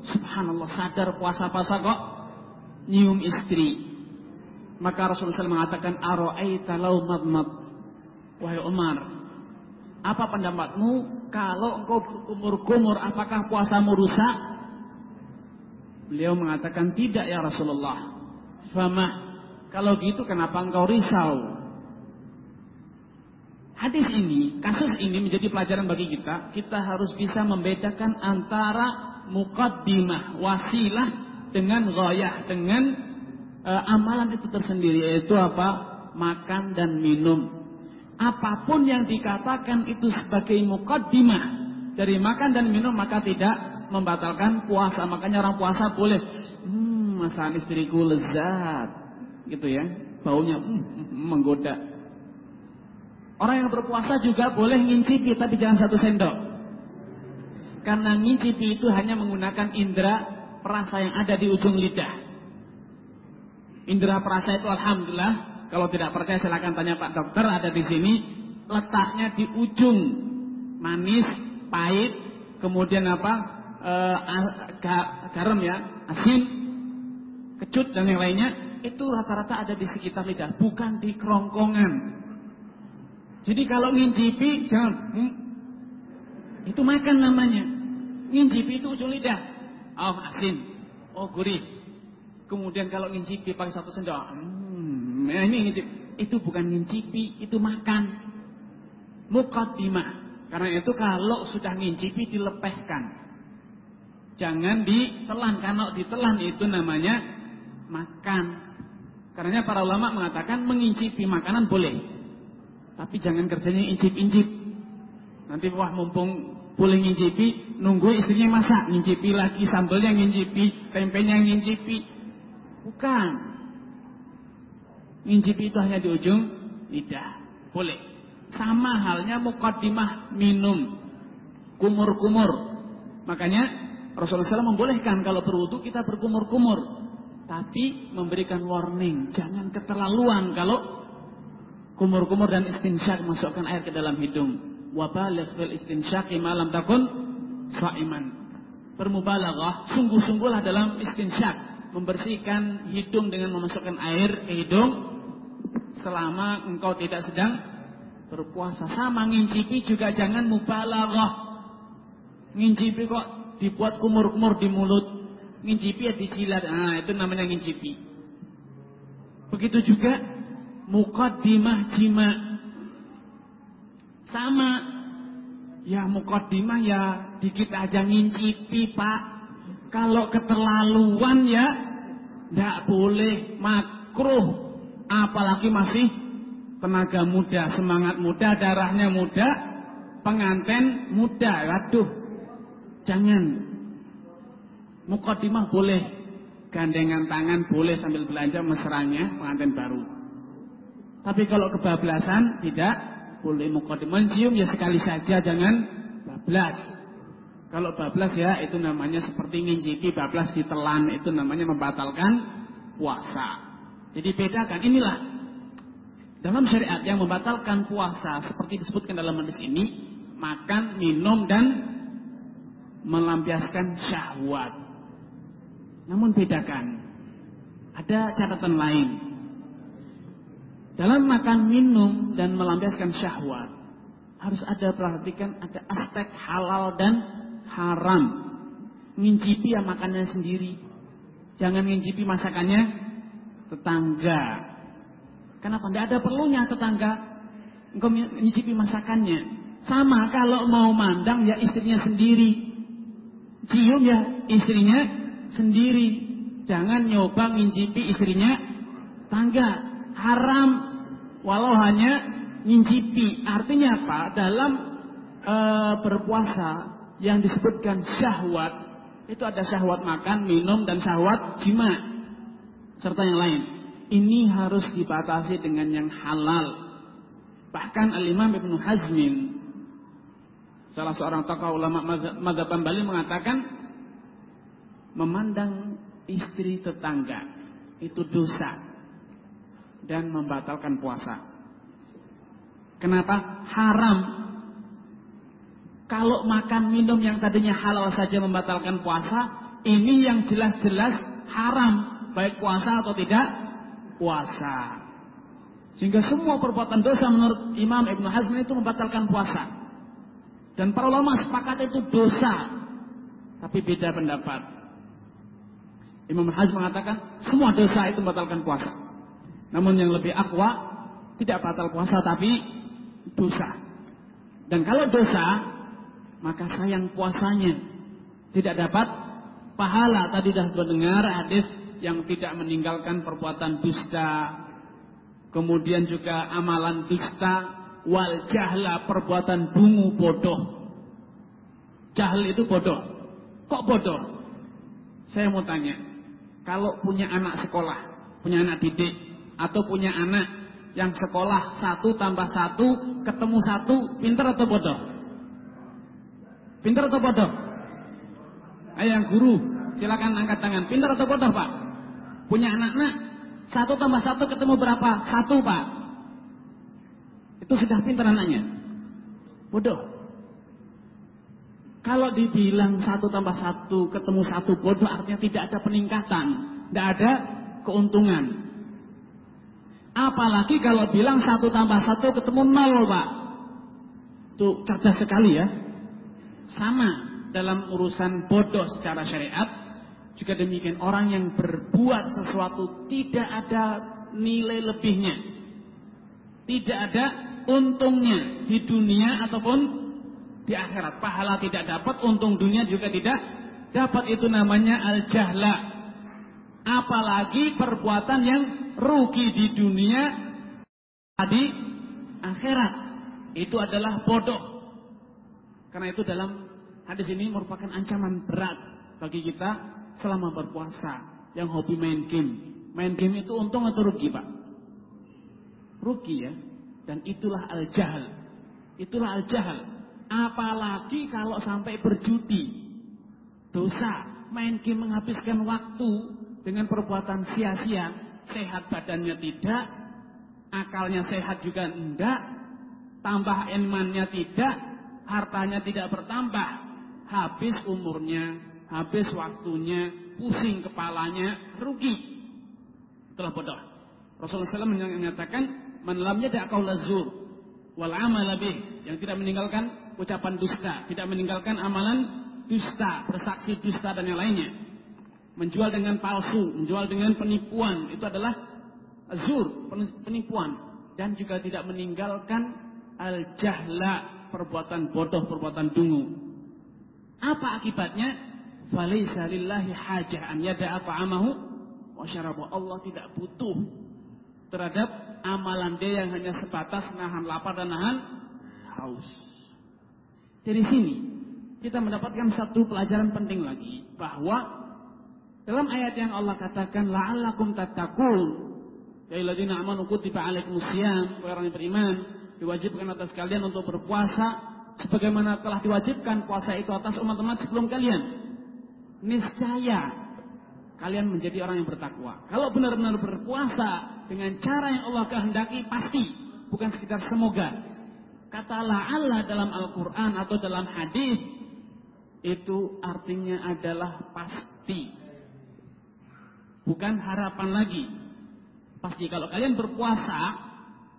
subhanallah sadar puasa-puasa kok nyium istri. Maka Rasulullah SAW mengatakan, Aro'aita lau madmad. Wahai Umar, apa pendapatmu kalau engkau berkumur-kumur, apakah puasamu rusak? Beliau mengatakan, tidak ya Rasulullah. Fama, kalau gitu kenapa engkau risau? Hadis ini, kasus ini menjadi pelajaran bagi kita. Kita harus bisa membedakan antara mukaddimah, wasilah dengan goyah, dengan e, amalan itu tersendiri yaitu apa? Makan dan minum. Apa pun yang dikatakan itu sebagai mukaddimah dari makan dan minum maka tidak membatalkan puasa. Makanya orang puasa boleh, hmm, masakan istriku lezat, gitu ya, baunya hmm, menggoda. Orang yang berpuasa juga boleh ngincipi tapi jangan satu sendok. Karena ngincipi itu hanya menggunakan indera perasa yang ada di ujung lidah. Indera perasa itu alhamdulillah kalau tidak percaya silakan tanya Pak Dokter ada di sini letaknya di ujung manis, pahit, kemudian apa garam ya, asin, kecut dan yang lainnya itu rata-rata ada di sekitar lidah, bukan di kerongkongan. Jadi kalau ngincipi jangan hmm, itu makan namanya. Ngincipi itu ujung lidah. Oh asin, oh gurih. Kemudian kalau ngincipi pakai satu sendok, hmm, nah ini ngincip. Itu bukan ngincipi, itu makan. Mukaddimah. Karena itu kalau sudah ngincipi dilepehkan. Jangan ditelan. Kalau ditelan itu namanya makan. Karena para ulama mengatakan mengincipi makanan boleh. Tapi jangan kerjanya incip-incip. Nanti wah mumpung boleh ngincipi, nunggu istrinya masak, ngincipi lagi sambelnya ngincipi, tempenya ngincipi, Bukan. Ngincip itu hanya di ujung lidah. Boleh. Sama halnya mukaddimah minum. Kumur-kumur. Makanya Rasulullah SAW membolehkan kalau berwudu kita berkumur-kumur. Tapi memberikan warning. Jangan keterlaluan kalau kumur-kumur dan istinsyak masukkan air ke dalam hidung. Wabaligh fil istinsyaqi malam takun sa'iman. Bermubalaghah, sungguh-sungguhlah dalam istinsyak membersihkan hidung dengan memasukkan air ke hidung selama engkau tidak sedang berpuasa. Sama ngincipi juga jangan mubalaghah. Ngincipi kok dibuat kumur-kumur di mulut. Ngincipi ya dijilat. Ah, itu namanya ngincipi. Begitu juga mukaddimah jima. Sama. Ya mukaddimah ya dikit aja ngincipi, Pak. Kalau keterlaluan ya tidak boleh makruh. Apalagi masih tenaga muda, semangat muda, darahnya muda, pengantin muda. Waduh, jangan. Mukadimah boleh, gandengan tangan boleh sambil belanja mesranya pengantin baru. Tapi kalau kebablasan tidak boleh mukadimah. Mencium ya sekali saja, jangan bablas. Kalau bablas ya itu namanya seperti ngincipi bablas ditelan itu namanya membatalkan puasa. Jadi bedakan inilah dalam syariat yang membatalkan puasa seperti disebutkan dalam hadis ini makan, minum dan melampiaskan syahwat. Namun bedakan. Ada catatan lain. Dalam makan, minum dan melampiaskan syahwat harus ada perhatikan ada aspek halal dan haram. Ngincipi ya makannya sendiri. Jangan ngincipi masakannya tetangga. Kenapa? Tidak ada perlunya tetangga. Engkau ngincipi masakannya. Sama kalau mau mandang ya istrinya sendiri. Cium ya istrinya sendiri. Jangan nyoba ngincipi istrinya tangga. Haram. Walau hanya ngincipi. Artinya apa? Dalam e, berpuasa yang disebutkan syahwat itu ada syahwat makan, minum dan syahwat jima serta yang lain. Ini harus dibatasi dengan yang halal. Bahkan Al-Imam Ibnu Hazmin salah seorang tokoh ulama mazhab Bali mengatakan memandang istri tetangga itu dosa dan membatalkan puasa. Kenapa? Haram kalau makan minum yang tadinya halal saja membatalkan puasa, ini yang jelas-jelas haram, baik puasa atau tidak puasa. Sehingga semua perbuatan dosa menurut Imam Ibn Hazm itu membatalkan puasa. Dan para ulama sepakat itu dosa. Tapi beda pendapat. Imam Hazm mengatakan semua dosa itu membatalkan puasa. Namun yang lebih akwa tidak batal puasa tapi dosa. Dan kalau dosa maka sayang puasanya. Tidak dapat pahala. Tadi dah mendengar hadis yang tidak meninggalkan perbuatan dusta. Kemudian juga amalan dusta wal jahla perbuatan bungu bodoh. Jahil itu bodoh. Kok bodoh? Saya mau tanya, kalau punya anak sekolah, punya anak didik, atau punya anak yang sekolah satu tambah satu ketemu satu, pinter atau bodoh? Pinter atau bodoh? Yang guru, silakan angkat tangan. Pinter atau bodoh pak? Punya anak-anak, satu tambah satu ketemu berapa? Satu pak. Itu sudah pinter anaknya. Bodoh. Kalau dibilang satu tambah satu ketemu satu bodoh artinya tidak ada peningkatan, tidak ada keuntungan. Apalagi kalau bilang satu tambah satu ketemu nol pak, itu cerdas sekali ya. Sama dalam urusan bodoh secara syariat juga demikian orang yang berbuat sesuatu tidak ada nilai lebihnya, tidak ada untungnya di dunia ataupun di akhirat. Pahala tidak dapat, untung dunia juga tidak dapat. Itu namanya al-jahla. Apalagi perbuatan yang rugi di dunia di akhirat. Itu adalah bodoh. Karena itu dalam hadis ini merupakan ancaman berat bagi kita selama berpuasa. Yang hobi main game. Main game itu untung atau rugi pak? Rugi ya. Dan itulah al-jahal. Itulah al-jahal. Apalagi kalau sampai berjudi. Dosa. Main game menghabiskan waktu dengan perbuatan sia-sia. Sehat badannya tidak. Akalnya sehat juga enggak. Tambah imannya tidak. Hartanya tidak bertambah. Habis umurnya. Habis waktunya. Pusing kepalanya. Rugi. Itulah bodoh. Rasulullah SAW menyatakan. Man lam yada' lazur wal amal lebih yang tidak meninggalkan ucapan dusta, tidak meninggalkan amalan dusta, bersaksi dusta dan yang lainnya. Menjual dengan palsu, menjual dengan penipuan, itu adalah azur, penipuan dan juga tidak meninggalkan al-jahla, perbuatan bodoh, perbuatan dungu. Apa akibatnya? Falaisa lillahi hajah an yada'a ta'amahu wa syarabu. Allah tidak butuh terhadap amalan dia yang hanya sebatas nahan lapar dan nahan haus. Dari sini kita mendapatkan satu pelajaran penting lagi bahwa dalam ayat yang Allah katakan la'allakum tattaqun ya ayyuhalladzina amanu kutiba alaikumusiyam orang yang beriman diwajibkan atas kalian untuk berpuasa sebagaimana telah diwajibkan puasa itu atas umat-umat sebelum kalian. Niscaya kalian menjadi orang yang bertakwa. Kalau benar-benar berpuasa dengan cara yang Allah kehendaki pasti bukan sekitar semoga Kata Allah dalam Al-Quran atau dalam hadis itu artinya adalah pasti. Bukan harapan lagi. Pasti kalau kalian berpuasa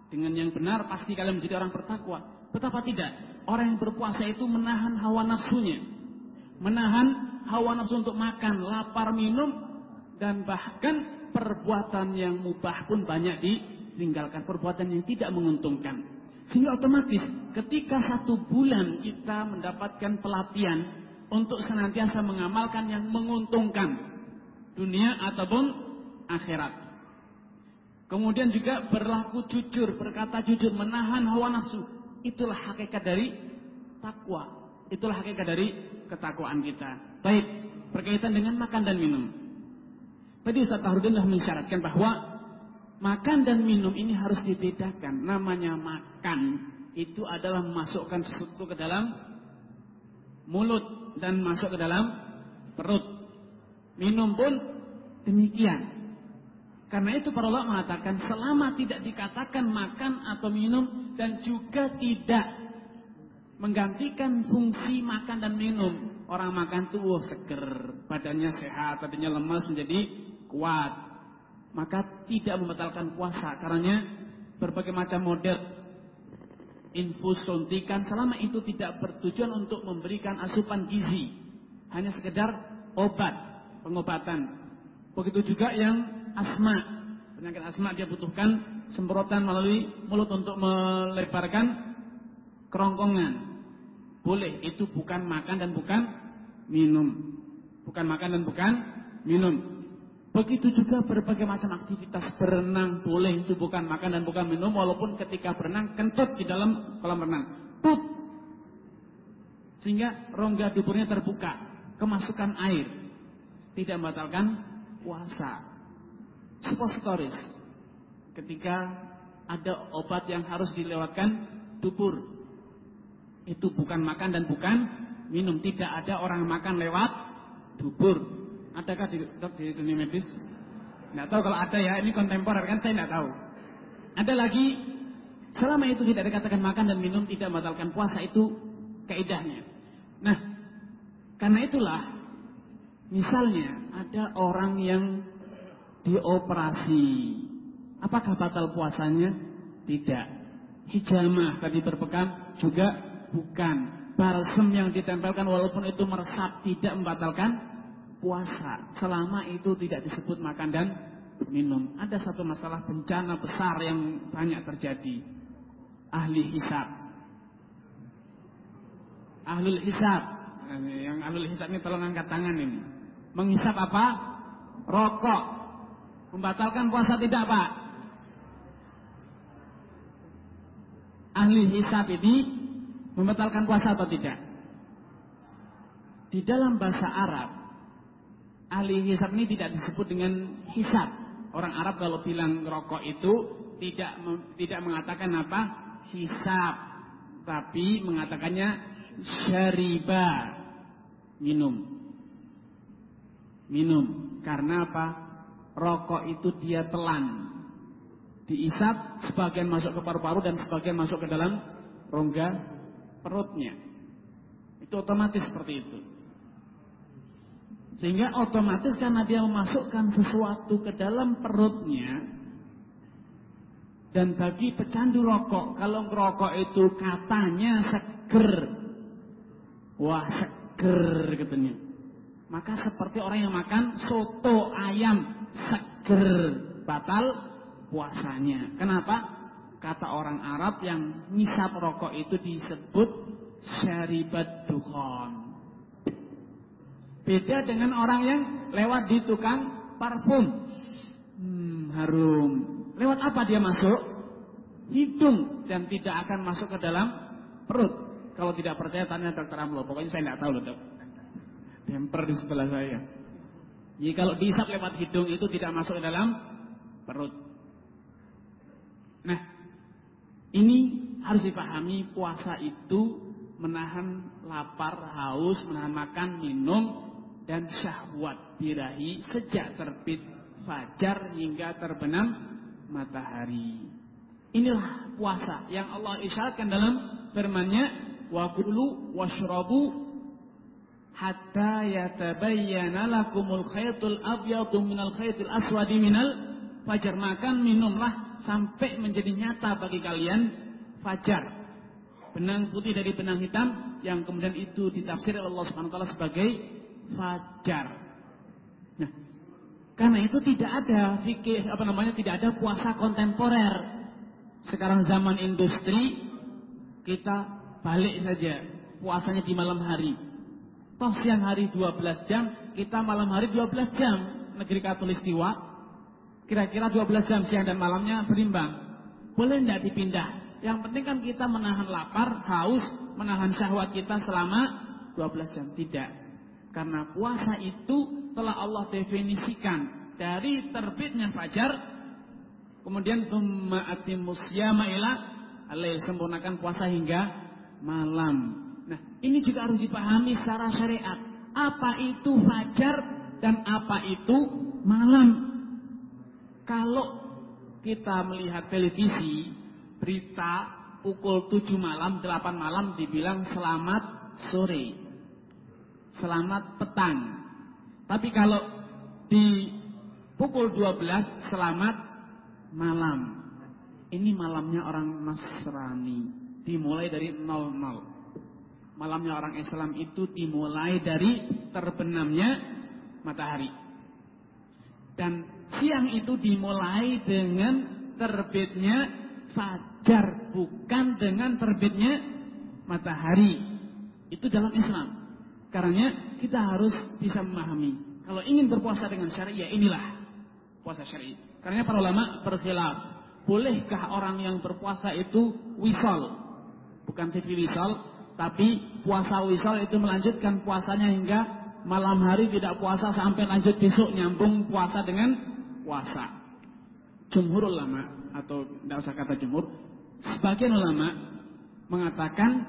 dengan yang benar pasti kalian menjadi orang bertakwa. Betapa tidak? Orang yang berpuasa itu menahan hawa nafsunya. Menahan hawa nafsu untuk makan, lapar, minum dan bahkan perbuatan yang mubah pun banyak ditinggalkan. Perbuatan yang tidak menguntungkan. Sehingga otomatis ketika satu bulan kita mendapatkan pelatihan untuk senantiasa mengamalkan yang menguntungkan dunia ataupun akhirat. Kemudian juga berlaku jujur, berkata jujur, menahan hawa nafsu. Itulah hakikat dari takwa. Itulah hakikat dari ketakwaan kita. Baik, berkaitan dengan makan dan minum. Tadi Ustaz Tahrudin telah mensyaratkan bahwa Makan dan minum ini harus dibedakan. Namanya makan itu adalah memasukkan sesuatu ke dalam mulut dan masuk ke dalam perut. Minum pun demikian. Karena itu para ulama mengatakan selama tidak dikatakan makan atau minum dan juga tidak menggantikan fungsi makan dan minum. Orang makan tuh oh, seger, badannya sehat, tadinya lemas menjadi kuat maka tidak membatalkan puasa karena berbagai macam model. Infus suntikan selama itu tidak bertujuan untuk memberikan asupan gizi hanya sekedar obat pengobatan. Begitu juga yang asma penyakit asma dia butuhkan semprotan melalui mulut untuk melebarkan kerongkongan. Boleh itu bukan makan dan bukan minum. Bukan makan dan bukan minum Begitu juga berbagai macam aktivitas berenang boleh itu bukan makan dan bukan minum walaupun ketika berenang kentut di dalam kolam renang. Tut. Sehingga rongga duburnya terbuka, kemasukan air. Tidak membatalkan puasa. Supositoris. Ketika ada obat yang harus dilewatkan dubur. Itu bukan makan dan bukan minum. Tidak ada orang makan lewat dubur. Adakah di, di dunia medis? Tidak tahu kalau ada ya, ini kontemporer kan saya tidak tahu. Ada lagi, selama itu tidak dikatakan makan dan minum tidak membatalkan puasa itu keidahnya. Nah, karena itulah misalnya ada orang yang dioperasi, apakah batal puasanya? Tidak. Hijamah tadi berpekan juga bukan. Balsem yang ditempelkan walaupun itu meresap tidak membatalkan puasa selama itu tidak disebut makan dan minum. Ada satu masalah bencana besar yang banyak terjadi. Ahli hisab ahlul hisab. Yang ahlul hisab ini tolong angkat tangan ini. Menghisap apa? Rokok. Membatalkan puasa tidak Pak? Ahli hisab ini membatalkan puasa atau tidak? Di dalam bahasa Arab, ahli hisab ini tidak disebut dengan hisab. Orang Arab kalau bilang rokok itu tidak tidak mengatakan apa? Hisab, tapi mengatakannya syariba. Minum. Minum. Karena apa? Rokok itu dia telan. Diisap sebagian masuk ke paru-paru dan sebagian masuk ke dalam rongga perutnya. Itu otomatis seperti itu sehingga otomatis karena dia memasukkan sesuatu ke dalam perutnya dan bagi pecandu rokok kalau rokok itu katanya seger Wah seger katanya. Maka seperti orang yang makan soto ayam seger batal puasanya. Kenapa? Kata orang Arab yang ngisap rokok itu disebut syaribat duhon. Beda dengan orang yang lewat di tukang parfum. Hmm, harum. Lewat apa dia masuk? Hidung dan tidak akan masuk ke dalam perut. Kalau tidak percaya tanya dokter Amlo. Pokoknya saya tidak tahu loh dok. Temper di sebelah saya. Jadi kalau diisap lewat hidung itu tidak masuk ke dalam perut. Nah, ini harus dipahami puasa itu menahan lapar, haus, menahan makan, minum, dan syahwat birahi sejak terbit fajar hingga terbenam matahari. Inilah puasa yang Allah isyaratkan dalam firman-Nya wa kulu washrabu hatta yatabayyana lakumul khaytul abyadu minal khaytil aswadi minal fajar makan minumlah sampai menjadi nyata bagi kalian fajar benang putih dari benang hitam yang kemudian itu ditafsir oleh Allah Subhanahu wa taala sebagai fajar nah karena itu tidak ada fikih apa namanya tidak ada puasa kontemporer sekarang zaman industri kita balik saja puasanya di malam hari. Toh siang hari 12 jam, kita malam hari 12 jam. Negeri Katulistiwa, kira-kira 12 jam siang dan malamnya berimbang. Boleh tidak dipindah? Yang penting kan kita menahan lapar, haus, menahan syahwat kita selama 12 jam. Tidak. Karena puasa itu telah Allah definisikan dari terbitnya fajar, kemudian summa atimus yama ila alaih sempurnakan puasa hingga malam. Nah, ini juga harus dipahami secara syariat. Apa itu fajar dan apa itu malam? Kalau kita melihat televisi, berita pukul 7 malam, 8 malam dibilang selamat sore. Selamat petang. Tapi kalau di pukul 12 selamat malam. Ini malamnya orang Nasrani dimulai dari nol nol. Malamnya orang Islam itu dimulai dari terbenamnya matahari. Dan siang itu dimulai dengan terbitnya fajar, bukan dengan terbitnya matahari. Itu dalam Islam. Karena kita harus bisa memahami. Kalau ingin berpuasa dengan syariah, inilah puasa syariah. Karena para ulama berkhilaf. Bolehkah orang yang berpuasa itu wisal bukan TV Wisal, Tapi puasa wisal itu melanjutkan puasanya hingga malam hari tidak puasa sampai lanjut besok nyambung puasa dengan puasa. Jumhur ulama atau tidak usah kata jumhur, sebagian ulama mengatakan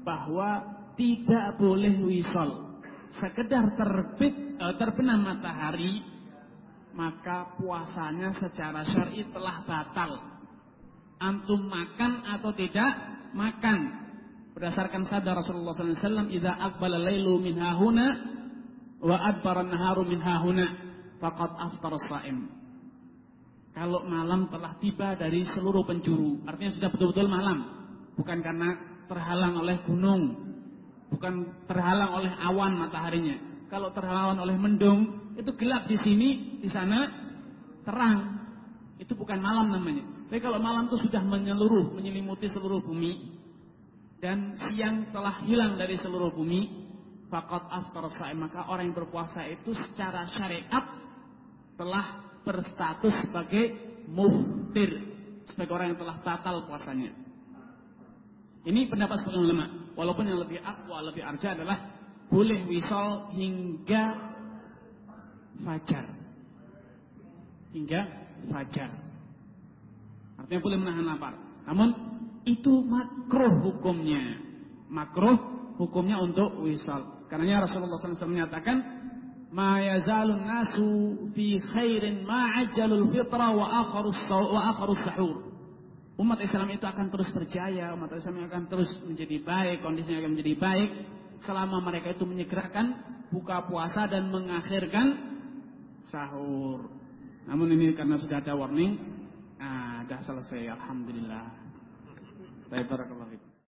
bahwa tidak boleh wisal. Sekedar terbit e, terbenam matahari maka puasanya secara syar'i telah batal. Antum makan atau tidak makan berdasarkan sabda Rasulullah SAW, "Idza aqbala lailu min hahuna wa adbara naharu min hahuna, faqad aftara shaim." Kalau malam telah tiba dari seluruh penjuru, artinya sudah betul-betul malam, bukan karena terhalang oleh gunung, bukan terhalang oleh awan mataharinya. Kalau terhalang oleh mendung, itu gelap di sini, di sana terang. Itu bukan malam namanya. Tapi kalau malam itu sudah menyeluruh, menyelimuti seluruh bumi, dan siang telah hilang dari seluruh bumi, fakat after sa'i maka orang yang berpuasa itu secara syariat telah berstatus sebagai muftir, sebagai orang yang telah batal puasanya. Ini pendapat sebagian ulama. Walaupun yang lebih akwa, lebih arja adalah boleh wisol hingga fajar. Hingga fajar. Artinya boleh menahan lapar. Namun itu makruh hukumnya. Makruh hukumnya untuk wisal. Karena Rasulullah SAW menyatakan, "Ma yazalun nasu fi khairin ma ajjalul fitra wa akharus wa akharus sahur." Umat Islam itu akan terus berjaya, umat Islam akan terus menjadi baik, kondisinya akan menjadi baik selama mereka itu menyegerakan buka puasa dan mengakhirkan sahur. Namun ini karena sudah ada warning, ah, sudah selesai, alhamdulillah. Baik, barakallah.